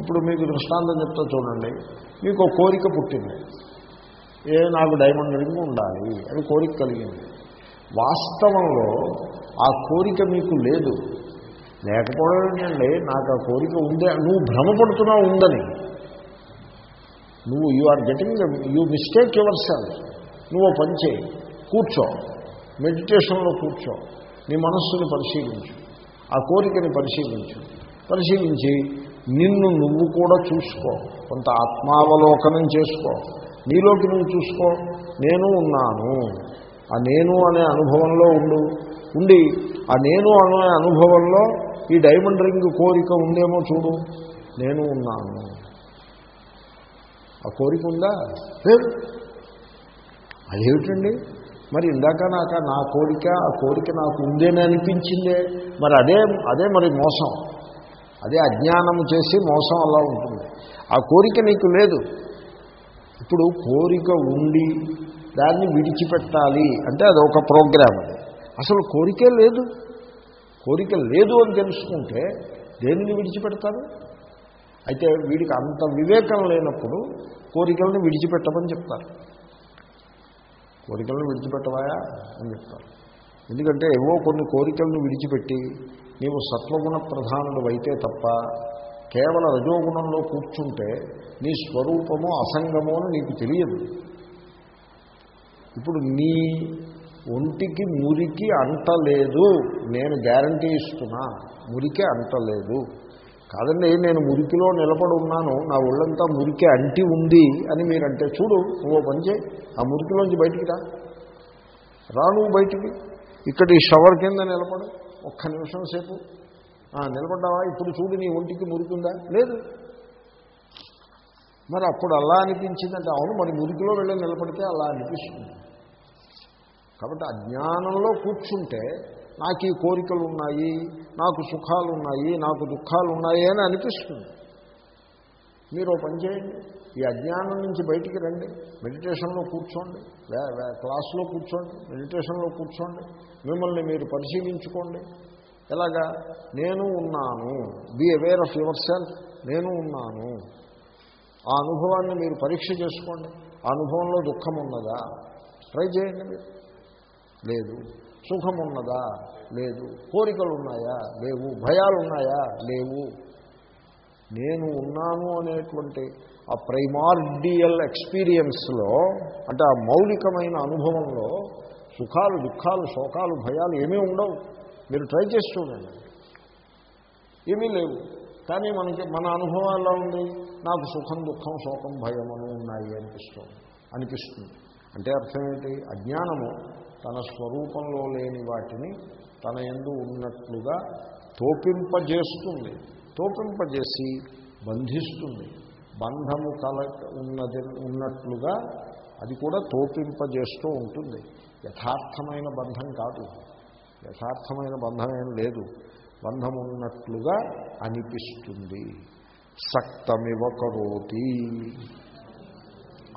ఇప్పుడు మీకు దృష్టాంతం చెప్తా చూడండి. మీకు ఒక కోరిక పుట్టింది. ఏ నాకు డైమండ్ రింగ్ ఉండాలి అని కోరిక కలిగింది. వాస్తవంలో ఆ కోరిక మీకు లేదు. లేకపోవడం ఏంటండి నాకు ఆ కోరిక ఉందే. నువ్వు భ్రమపడుతున్నావు ఉందని. నువ్వు you are getting you mistake yourself నువ్వు పని చేయి. కూర్చో. మెడిటేషన్లో కూర్చో. నీ మనస్సుని పరిశీలించు. ఆ కోరికని పరిశీలించు. పరిశీలించి నిన్ను నువ్వు కూడా చూసుకో. కొంత ఆత్మావలోకనం చేసుకో. నీలోకి నువ్వు చూసుకో. నేను ఉన్నాను. ఆ నేను అనే అనుభవంలో ఉండు. ఉండి ఆ నేను అనే అనుభవంలో ఈ డైమండ్ రింగ్ కోరిక ఉందేమో చూడు. నేను ఉన్నాను. ఆ కోరిక ఉందా? లేదు. అదేమిటండి? మరి ఇందాక నాకు నా కోరిక ఆ కోరిక నాకు ఉందేనే అనిపించిందే. మరి అదే అదే మరి మోసం. అదే అజ్ఞానము చేసి మోసం అలా ఉంటుంది. ఆ కోరిక నీకు లేదు. ఇప్పుడు కోరిక ఉండి దాన్ని విడిచిపెట్టాలి అంటే అది ఒక ప్రోగ్రామ్ అది. అసలు కోరికే లేదు. కోరిక లేదు అని తెలుసుకుంటే దేనిని విడిచిపెడతారు? అయితే వీడికి అంత వివేకం లేనప్పుడు కోరికలను విడిచిపెట్టమని చెప్తారు. కోరికలను విడిచిపెట్టవాయా అని చెప్తారు. ఎందుకంటే ఏవో కొన్ని కోరికలను విడిచిపెట్టి నీవు సత్వగుణ ప్రధానుడు అయితే తప్ప కేవల రజోగుణంలో కూర్చుంటే నీ స్వరూపము అసంగము అని నీకు తెలియదు. ఇప్పుడు నీ ఒంటికి మురికి అంటలేదు నేను గ్యారంటీ ఇస్తున్నా. మురికి అంటలేదు కాదండి నేను మురికిలో నిలబడి ఉన్నాను నా ఒళ్ళంతా మురికి అంటి ఉంది అని మీరంటే చూడు నువ్వు పని చేయి ఆ మురికిలోంచి బయటికి రా. రా నువ్వు బయటికి. ఇక్కడ ఈ షవర్ కింద నిలబడు ఒక్క నిమిషం సేపు. నిలబడ్డావా? ఇప్పుడు చూడు నీ ఒంటికి మురికిందా? లేదు. మరి అప్పుడు అలా అనిపించిందంటే అవును మరి మురికిలో వెళ్ళి నిలబడితే అలా అనిపిస్తుంది. కాబట్టి అజ్ఞానంలో కూర్చుంటే నాకు ఈ కోరికలు ఉన్నాయి నాకు సుఖాలు ఉన్నాయి నాకు దుఃఖాలు ఉన్నాయి అని అనిపిస్తుంది. మీరు పని చేయండి. ఈ అజ్ఞానం నుంచి బయటికి రండి. మెడిటేషన్లో కూర్చోండి. క్లాస్లో కూర్చోండి. మెడిటేషన్లో కూర్చోండి. మిమ్మల్ని మీరు పరిశీలించుకోండి. ఎలాగా? నేను ఉన్నాను. Be aware of yourself నేను ఉన్నాను. ఆ అనుభవాన్ని మీరు పరీక్ష చేసుకోండి. ఆ అనుభవంలో దుఃఖం ఉన్నదా ట్రై చేయండి మీరు. లేదు. సుఖం ఉన్నదా లేదు. కోరికలు ఉన్నాయా లేవు. భయాలు ఉన్నాయా లేవు. నేను ఉన్నాను అనేటువంటి ఆ ప్రైమార్డియల్ ఎక్స్పీరియన్స్లో అంటే ఆ మౌలికమైన అనుభవంలో సుఖాలు దుఃఖాలు శోకాలు భయాలు ఏమీ ఉండవు. మీరు ట్రై చేసి చూడండి. ఏమీ లేవు. కానీ మనకి మన అనుభవం ఉంది? నాకు సుఖం దుఃఖం శోకం భయమను ఉన్నాయి అనిపిస్తుంది. అనిపిస్తుంది. అంటే అర్థం ఏంటి? అజ్ఞానము తన స్వరూపంలో లేని వాటిని తన ఎందు ఉన్నట్లుగా తోపింపజేస్తుంది. తోపింపజేసి బంధిస్తుంది. బంధము కల ఉన్నది ఉన్నట్లుగా అది కూడా తోపింపజేస్తూ ఉంటుంది. యథార్థమైన బంధం కాదు. యథార్థమైన బంధం ఏం లేదు. బంధం ఉన్నట్లుగా అనిపిస్తుంది. సక్తమివ కరోతి.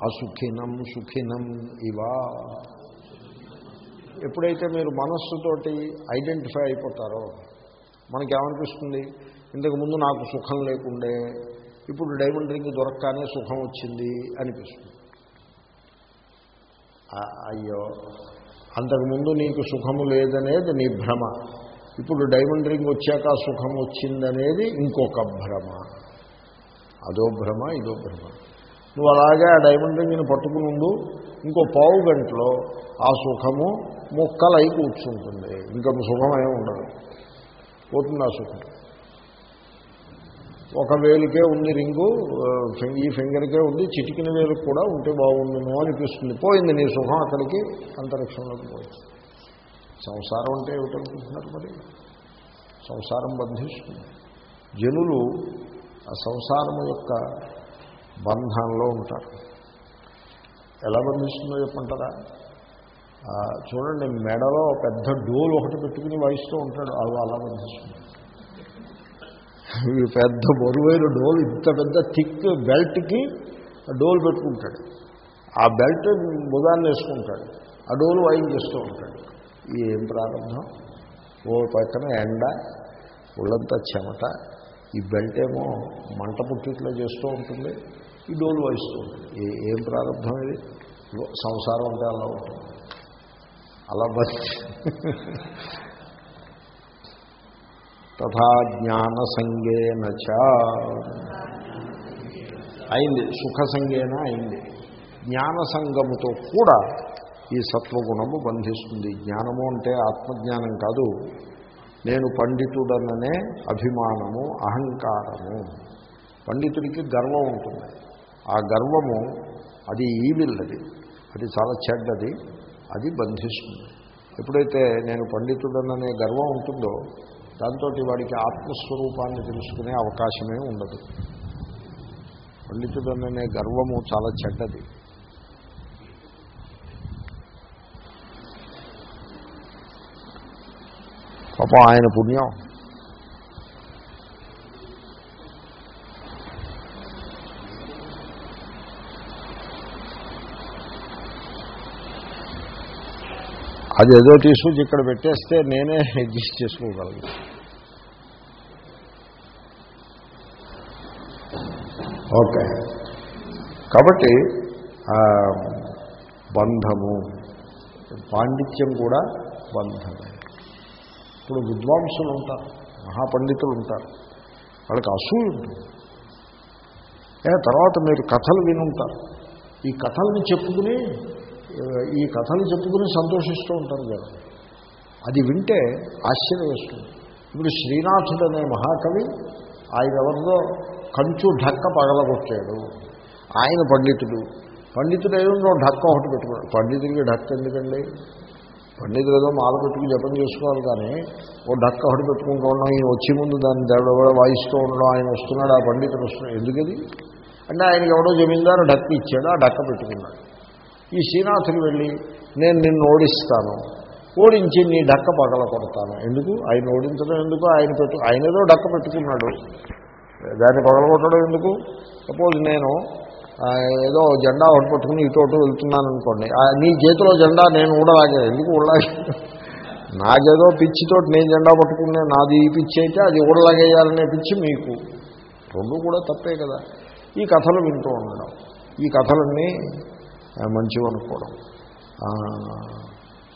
అసుఖినం సుఖినం ఇవా. ఎప్పుడైతే మీరు మనస్సుతోటి ఐడెంటిఫై అయిపోతారో మనకేమనిపిస్తుంది? ఇంతకుముందు నాకు సుఖం లేకుండే ఇప్పుడు డైమండ్ రింగ్ దొరకగానే సుఖం వచ్చింది అనిపిస్తుంది. అయ్యో అంతకుముందు నీకు సుఖము లేదనేది నీ భ్రమ ఇప్పుడు డైమండ్ రింగ్ వచ్చాక సుఖం వచ్చిందనేది ఇంకొక భ్రమ. అదో భ్రమ ఇదో భ్రమ. నువ్వు అలాగే ఆ డైమండ్ రింగ్ని పట్టుకుని ఉండు ఇంకో పావు గంటలో ఆ సుఖము ముక్కలై కూర్చుంటుంది. ఇంకా సుఖమే ఉండదు. పోతుంది ఆ సుఖం. ఒక వేలుకే ఉంది రింగు ఈ ఫింగర్కే ఉంది చిటికిన వేలు కూడా ఉంటే బాగుండును అనిపిస్తుంది. పోయింది నీ సుఖం అక్కడికి అంతరిక్షంలోకి పోయింది. సంసారం అంటే ఏమిటనుకుంటున్నారు మరి? సంసారం బంధిస్తుంది. జనులు ఆ సంసారం యొక్క బంధంలో ఉంటారు. ఎలా బంధిస్తుందో చెప్పంటారా చూడండి మెడలో పెద్ద డోల్ ఒకటి పెట్టుకుని వాయిస్తూ ఉంటాడు. అవి అలా బంధిస్తుంది ఈ పెద్ద బరువైన డోల్ ఇంత పెద్ద థిక్ బెల్ట్కి డోల్ పెట్టుకుంటాడు. ఆ బెల్ట్ భుజాన్ని వేసుకుంటాడు. ఆ డోలు వైన్ చేస్తూ ఉంటాడు. ఏం ప్రారంభం? ఓ పక్కన ఎండ ఒళ్ళంతా చెమట ఈ బెల్ట్ ఏమో మంట పుట్టిట్లో చేస్తూ ఉంటుంది ఈ డోలు వాయిస్తూ ఉంటుంది. ఏం ప్రారంభం ఇది? సంసారం అంటే అలా ఉంటుంది. అలా బతి తథా జ్ఞాన సంగేన చ. అయింది సుఖ సంగేన అయింది. జ్ఞాన సంగముతో కూడా ఈ సత్వగుణము బంధిస్తుంది. జ్ఞానము అంటే ఆత్మజ్ఞానం కాదు. నేను పండితుడననే అభిమానము అహంకారము. పండితుడికి గర్వం ఉంటుంది. ఆ గర్వము అది ఈవిల్ అది అది చాలా చెడ్డది. అది బంధిస్తుంది. ఎప్పుడైతే నేను పండితుడననే గర్వం ఉంటుందో దాంతో వాడికి ఆత్మస్వరూపాన్ని తెలుసుకునే అవకాశమే ఉండదు. పండితుడననే గర్వము చాలా చెడ్డది. పాపం ఆయన పుణ్యం. అది ఏదో తీసుకొచ్చి ఇక్కడ పెట్టేస్తే నేనే అడ్జస్ట్ చేసుకోగలను. ఓకే. కాబట్టి బంధము పాండిత్యం కూడా బంధమే. ఇప్పుడు విద్వాంసులు ఉంటారు మహాపండితులు ఉంటారు వాళ్ళకి అసూయ ఉంటుంది. తర్వాత మీరు కథలు వినుంటారు. ఈ కథల్ని చెప్పుకుని ఈ కథలు చెప్పుకుని సంతోషిస్తూ ఉంటారు కదా అది వింటే ఆశ్చర్యం వేస్తుంది. ఇప్పుడు శ్రీనాథుడు అనే మహాకవి ఆయన ఎవరిలో కంచు ఢక్క పగలగొట్టాడు. ఆయన పండితుడు. పండితుడు ఏదో ఢక్క ఒకటి పెట్టుకున్నాడు. పండితుడికి ఢక్క ఎందుకండి? పండితులు ఏదో మాల పెట్టుకుని జపం చేసుకోవాలి కానీ ఓ డక్క ఒకటి పెట్టుకుంటూ ఉండడం ఈయన వచ్చే ముందు దాన్ని దెబ్బ వాయిస్తూ ఉండడం ఆయన వస్తున్నాడు ఆ పండితుడు వస్తున్నాడు. ఎందుకది? అంటే ఆయనకి ఎవడో జమీందారు డక్క ఇచ్చాడు ఆ ఢక్క పెట్టుకున్నాడు. ఈ శ్రీనాథుడు వెళ్ళి నేను నిన్ను ఓడిస్తాను. ఓడించి నీ డక్క పగల కొడతాను. ఎందుకు? ఆయన ఓడించడం ఎందుకు? ఆయన పెట్టు ఆయన ఏదో డక్క పెట్టుకున్నాడు. దాన్ని పగలగొట్టడం ఎందుకు? సపోజ్ నేను ఏదో జెండా ఒకటి పట్టుకుని ఇటు వెళ్తున్నాను అనుకోండి ఆ, నీ చేతిలో జెండా నేను ఊడలాగే ఎందుకు ఊడలాగే? నాకేదో పిచ్చితోటి నేను జెండా పట్టుకునే నాది ఈ పిచ్చి అయితే అది ఊడలాగేయాలనే పిచ్చి మీకు. రెండు కూడా తప్పే కదా. ఈ కథలు వింటూ ఉండడం. ఈ కథలన్నీ ఆ, మంచివి అనుకోవడం. ఆ,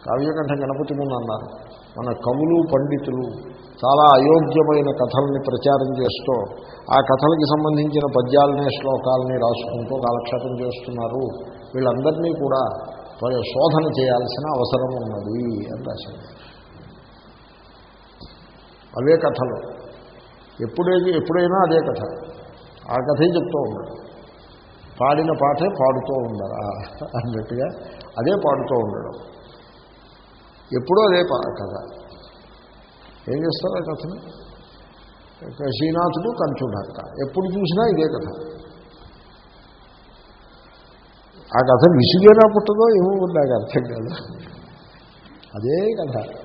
కావ్యకంఠ గణపతి ముందు అన్నారు మన కవులు పండితులు చాలా అయోగ్యమైన కథల్ని ప్రచారం చేస్తూ ఆ కథలకి సంబంధించిన పద్యాలని శ్లోకాలని రాసుకుంటూ కాలక్షేపం చేస్తున్నారు. వీళ్ళందరినీ కూడా శోధన చేయాల్సిన అవసరం ఉన్నది అని రాశారు. అవే కథలు. ఎప్పుడైతే ఎప్పుడైనా అదే కథ. ఆ కథే చెప్తూ ఉన్నాడు. పాడిన పాటే పాడుతూ ఉండరా అన్నట్టుగా అదే పాడుతూ ఉండడం. ఎప్పుడూ అదే పా కథ. ఏం చేస్తారు ఆ కథని శ్రీనాథుడు కంచుడక్క ఎప్పుడు చూసినా ఇదే కథ. ఆ కథ విసిగేనా పుట్టదో ఏమో నాకు అర్థం కాదు. అదే కథ.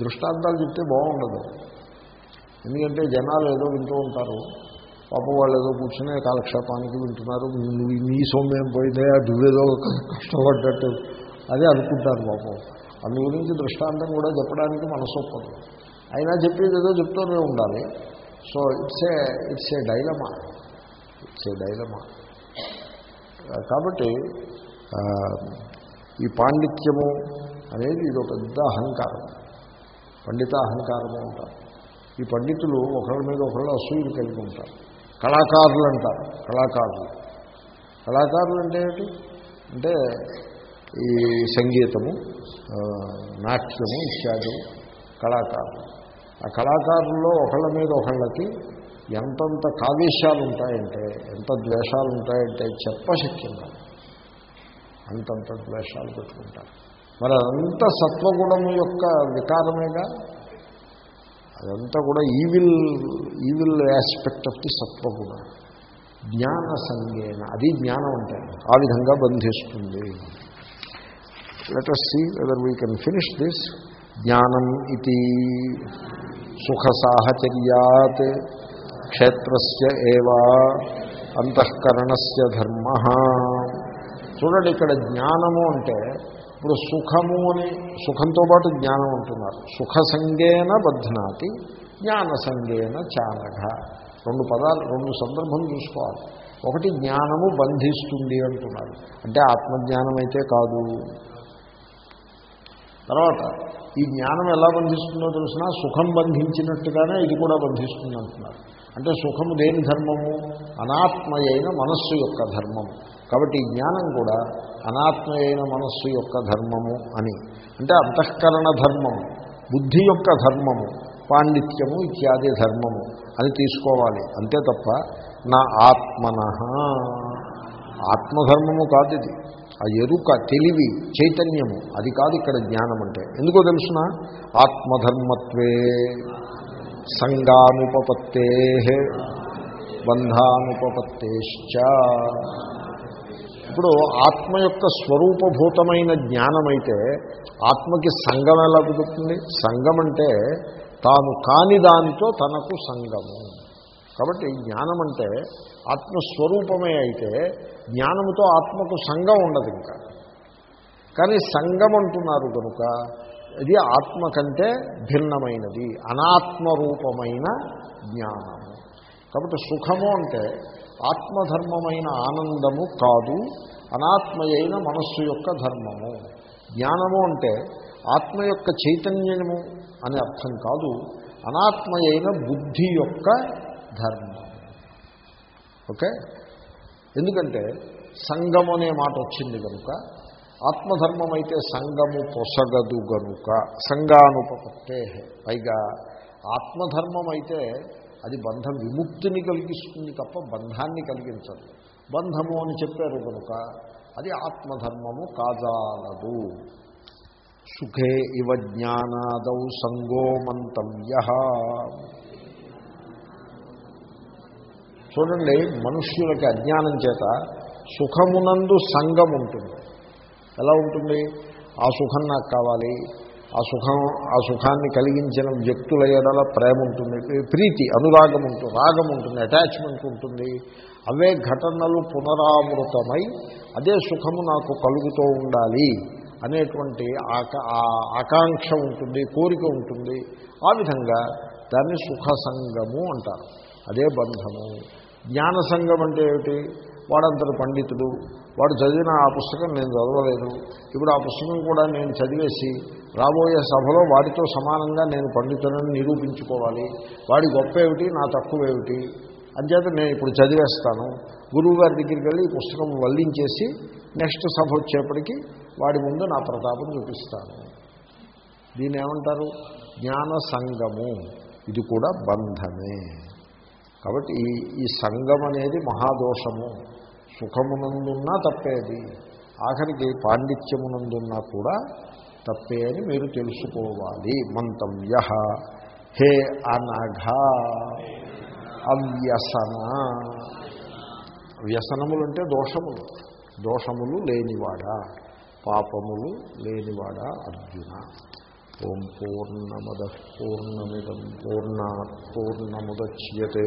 దృష్టాంతాలు చెప్తే బాగుండదు. ఎందుకంటే జనాలు ఏదో వింటూ ఉంటారు. పాప వాళ్ళు ఏదో కూర్చుని కాలక్షేపానికి వింటున్నారు. నువ్వు నీ సొమ్మేం పోయిందే నువ్వేదో కష్టపడ్డట్టు. అదే అనుకుంటారు పాపం. అందు గురించి దృష్టాంతం కూడా చెప్పడానికి మనసొప్పదు. అయినా చెప్పేది ఏదో చెప్తూనే ఉండాలి. So it's a it's a dilemma it's a dilemma కాబట్టి ఈ పాండిత్యము అనేది ఇది ఒక పెద్ద అహంకారం. పండిత అహంకారము ఉంటారు ఈ పండితులు ఒకళ్ళ మీద ఒకళ్ళు అసూయులు కలిగి ఉంటారు. కళాకారులు అంటారు కళాకారులు. కళాకారులు అంటే ఏంటి? అంటే ఈ సంగీతము నాట్యము ఇత్యాది కళాకారులు. ఆ కళాకారుల్లో ఒకళ్ళ మీద ఒకళ్ళకి ఎంతంత కావేశాలు ఉంటాయంటే ఎంత ద్వేషాలు ఉంటాయంటే చెప్పశక్యం కాదు అంతంత ద్వేషాలు పెట్టుకుంటారు. మరి అదంతా సత్వగుణం యొక్క వికారమేగా? అదంతా కూడా evil evil aspect of the సత్వగుణ. జ్ఞాన సంగేన. అది జ్ఞానం అంటే ఆ విధంగా బంధిస్తుంది. Let us see whether we can finish this జ్ఞానం ఇది. సుఖ సాహచర్యాత్ క్షేత్రస్య ఏవా అంతఃకరణస్య ధర్మ. చూడండి ఇక్కడ జ్ఞానము అంటే ఇప్పుడు సుఖము అని సుఖంతో పాటు జ్ఞానం అంటున్నారు. సుఖ సంగేన బధ్నాతి జ్ఞాన సంగేన చానఘ. రెండు పదాలు రెండు సందర్భం చూసుకోవాలి. ఒకటి జ్ఞానము బంధిస్తుంది అంటున్నారు. అంటే ఆత్మజ్ఞానం అయితే కాదు. తర్వాత ఈ జ్ఞానం ఎలా బంధిస్తుందో తెలిసినా సుఖం బంధించినట్టుగానే ఇది కూడా బంధిస్తుంది అంటున్నారు. అంటే సుఖము దేని ధర్మము అనాత్మయైన మనస్సు యొక్క ధర్మము. కాబట్టి ఈ జ్ఞానం కూడా అనాత్మయైన మనస్సు యొక్క ధర్మము అని. అంటే అంతఃకరణ ధర్మము బుద్ధి యొక్క ధర్మము పాండిత్యము ఇత్యాది ధర్మము అని తీసుకోవాలి. అంతే తప్ప నా ఆత్మన ఆత్మధర్మము కాదు ఇది. ఆ ఎరుక తెలివి చైతన్యము అది కాదు ఇక్కడ జ్ఞానం అంటే. ఎందుకో తెలుసిన? ఆత్మధర్మత్వే సంగానుపపత్తే బంధానుపపత్తేశ్చ ఇప్పుడు ఆత్మ యొక్క స్వరూపభూతమైన జ్ఞానమైతే ఆత్మకి సంగం ఎలా కుదురుతుంది? సంగం అంటే తాను కాని దానితో తనకు సంగము. కాబట్టి జ్ఞానం అంటే ఆత్మస్వరూపమే అయితే జ్ఞానముతో ఆత్మకు సంఘం ఉండదు ఇంకా. కానీ సంఘం అంటున్నారు కనుక ఇది ఆత్మ కంటే భిన్నమైనది అనాత్మరూపమైన జ్ఞానము. కాబట్టి సుఖము అంటే ఆత్మధర్మమైన ఆనందము కాదు అనాత్మయైన మనస్సు యొక్క ధర్మము. జ్ఞానము అంటే ఆత్మ యొక్క చైతన్యము అనే అర్థం కాదు అనాత్మయైన బుద్ధి యొక్క ధర్మము. ఓకే? ఎందుకంటే సంఘం అనే మాట వచ్చింది కనుక ఆత్మధర్మం అయితే సంఘము పొసగదు గనుక సంఘానుపపత్తే పైగా ఆత్మధర్మం అయితే అది బంధం విముక్తిని కలిగిస్తుంది తప్ప బంధాన్ని కలిగించదు. బంధము అని చెప్పారు కనుక అది ఆత్మధర్మము కాజాలదు. సుఖే ఇవ జ్ఞానాదౌ సంగో మంతవ్య. చూడండి మనుష్యులకి అజ్ఞానం చేత సుఖమునందు సంఘం ఉంటుంది ఎలా ఉంటుంది? ఆ సుఖం నాకు కావాలి ఆ సుఖం ఆ సుఖాన్ని కలిగించిన వ్యక్తుల ఎడల ప్రేమ ఉంటుంది ప్రీతి అనురాగం ఉంటుంది రాగం ఉంటుంది అటాచ్మెంట్ ఉంటుంది అవే ఘటనలు పునరావృతమై అదే సుఖము నాకు కలుగుతూ ఉండాలి అనేటువంటి ఆకాంక్ష ఉంటుంది కోరిక ఉంటుంది. ఆ విధంగా దాన్ని సుఖ సంగము అంటారు. అదే బంధము. జ్ఞాన సంఘం అంటే ఏమిటి? వాడంతటి పండితుడు వాడు చదివిన ఆ పుస్తకం నేను చదవలేదు. ఇప్పుడు ఆ పుస్తకం కూడా నేను చదివేసి రాబోయే సభలో వాడితో సమానంగా నేను పండితులను నిరూపించుకోవాలి. వాడి గొప్ప ఏమిటి నా తక్కువ ఏమిటి అంచేత నేను ఇప్పుడు చదివేస్తాను. గురువు గారి దగ్గరికి వెళ్ళి ఈ పుస్తకం వల్లించేసి నెక్స్ట్ సభ వచ్చేప్పటికి వాడి ముందు నా ప్రతాపం చూపిస్తాను. దీన్ని ఏమంటారు? జ్ఞాన సంగము. ఇది కూడా బంధమే. కాబట్టి ఈ ఈ సంఘం అనేది మహాదోషము. సుఖమునందున్నా తప్పేది ఆఖరికి పాండిత్యమునందున్నా కూడా తప్పే అని మీరు తెలుసుకోవాలి. మంతవ్య హే అనఘ అవ్యసన. వ్యసనములు అంటే దోషములు. దోషములు లేనివాడా. పాపములు లేనివాడా అర్జున. ఓం పూర్ణమద పూర్ణమిదం పూర్ణ పూర్ణముద్యతే.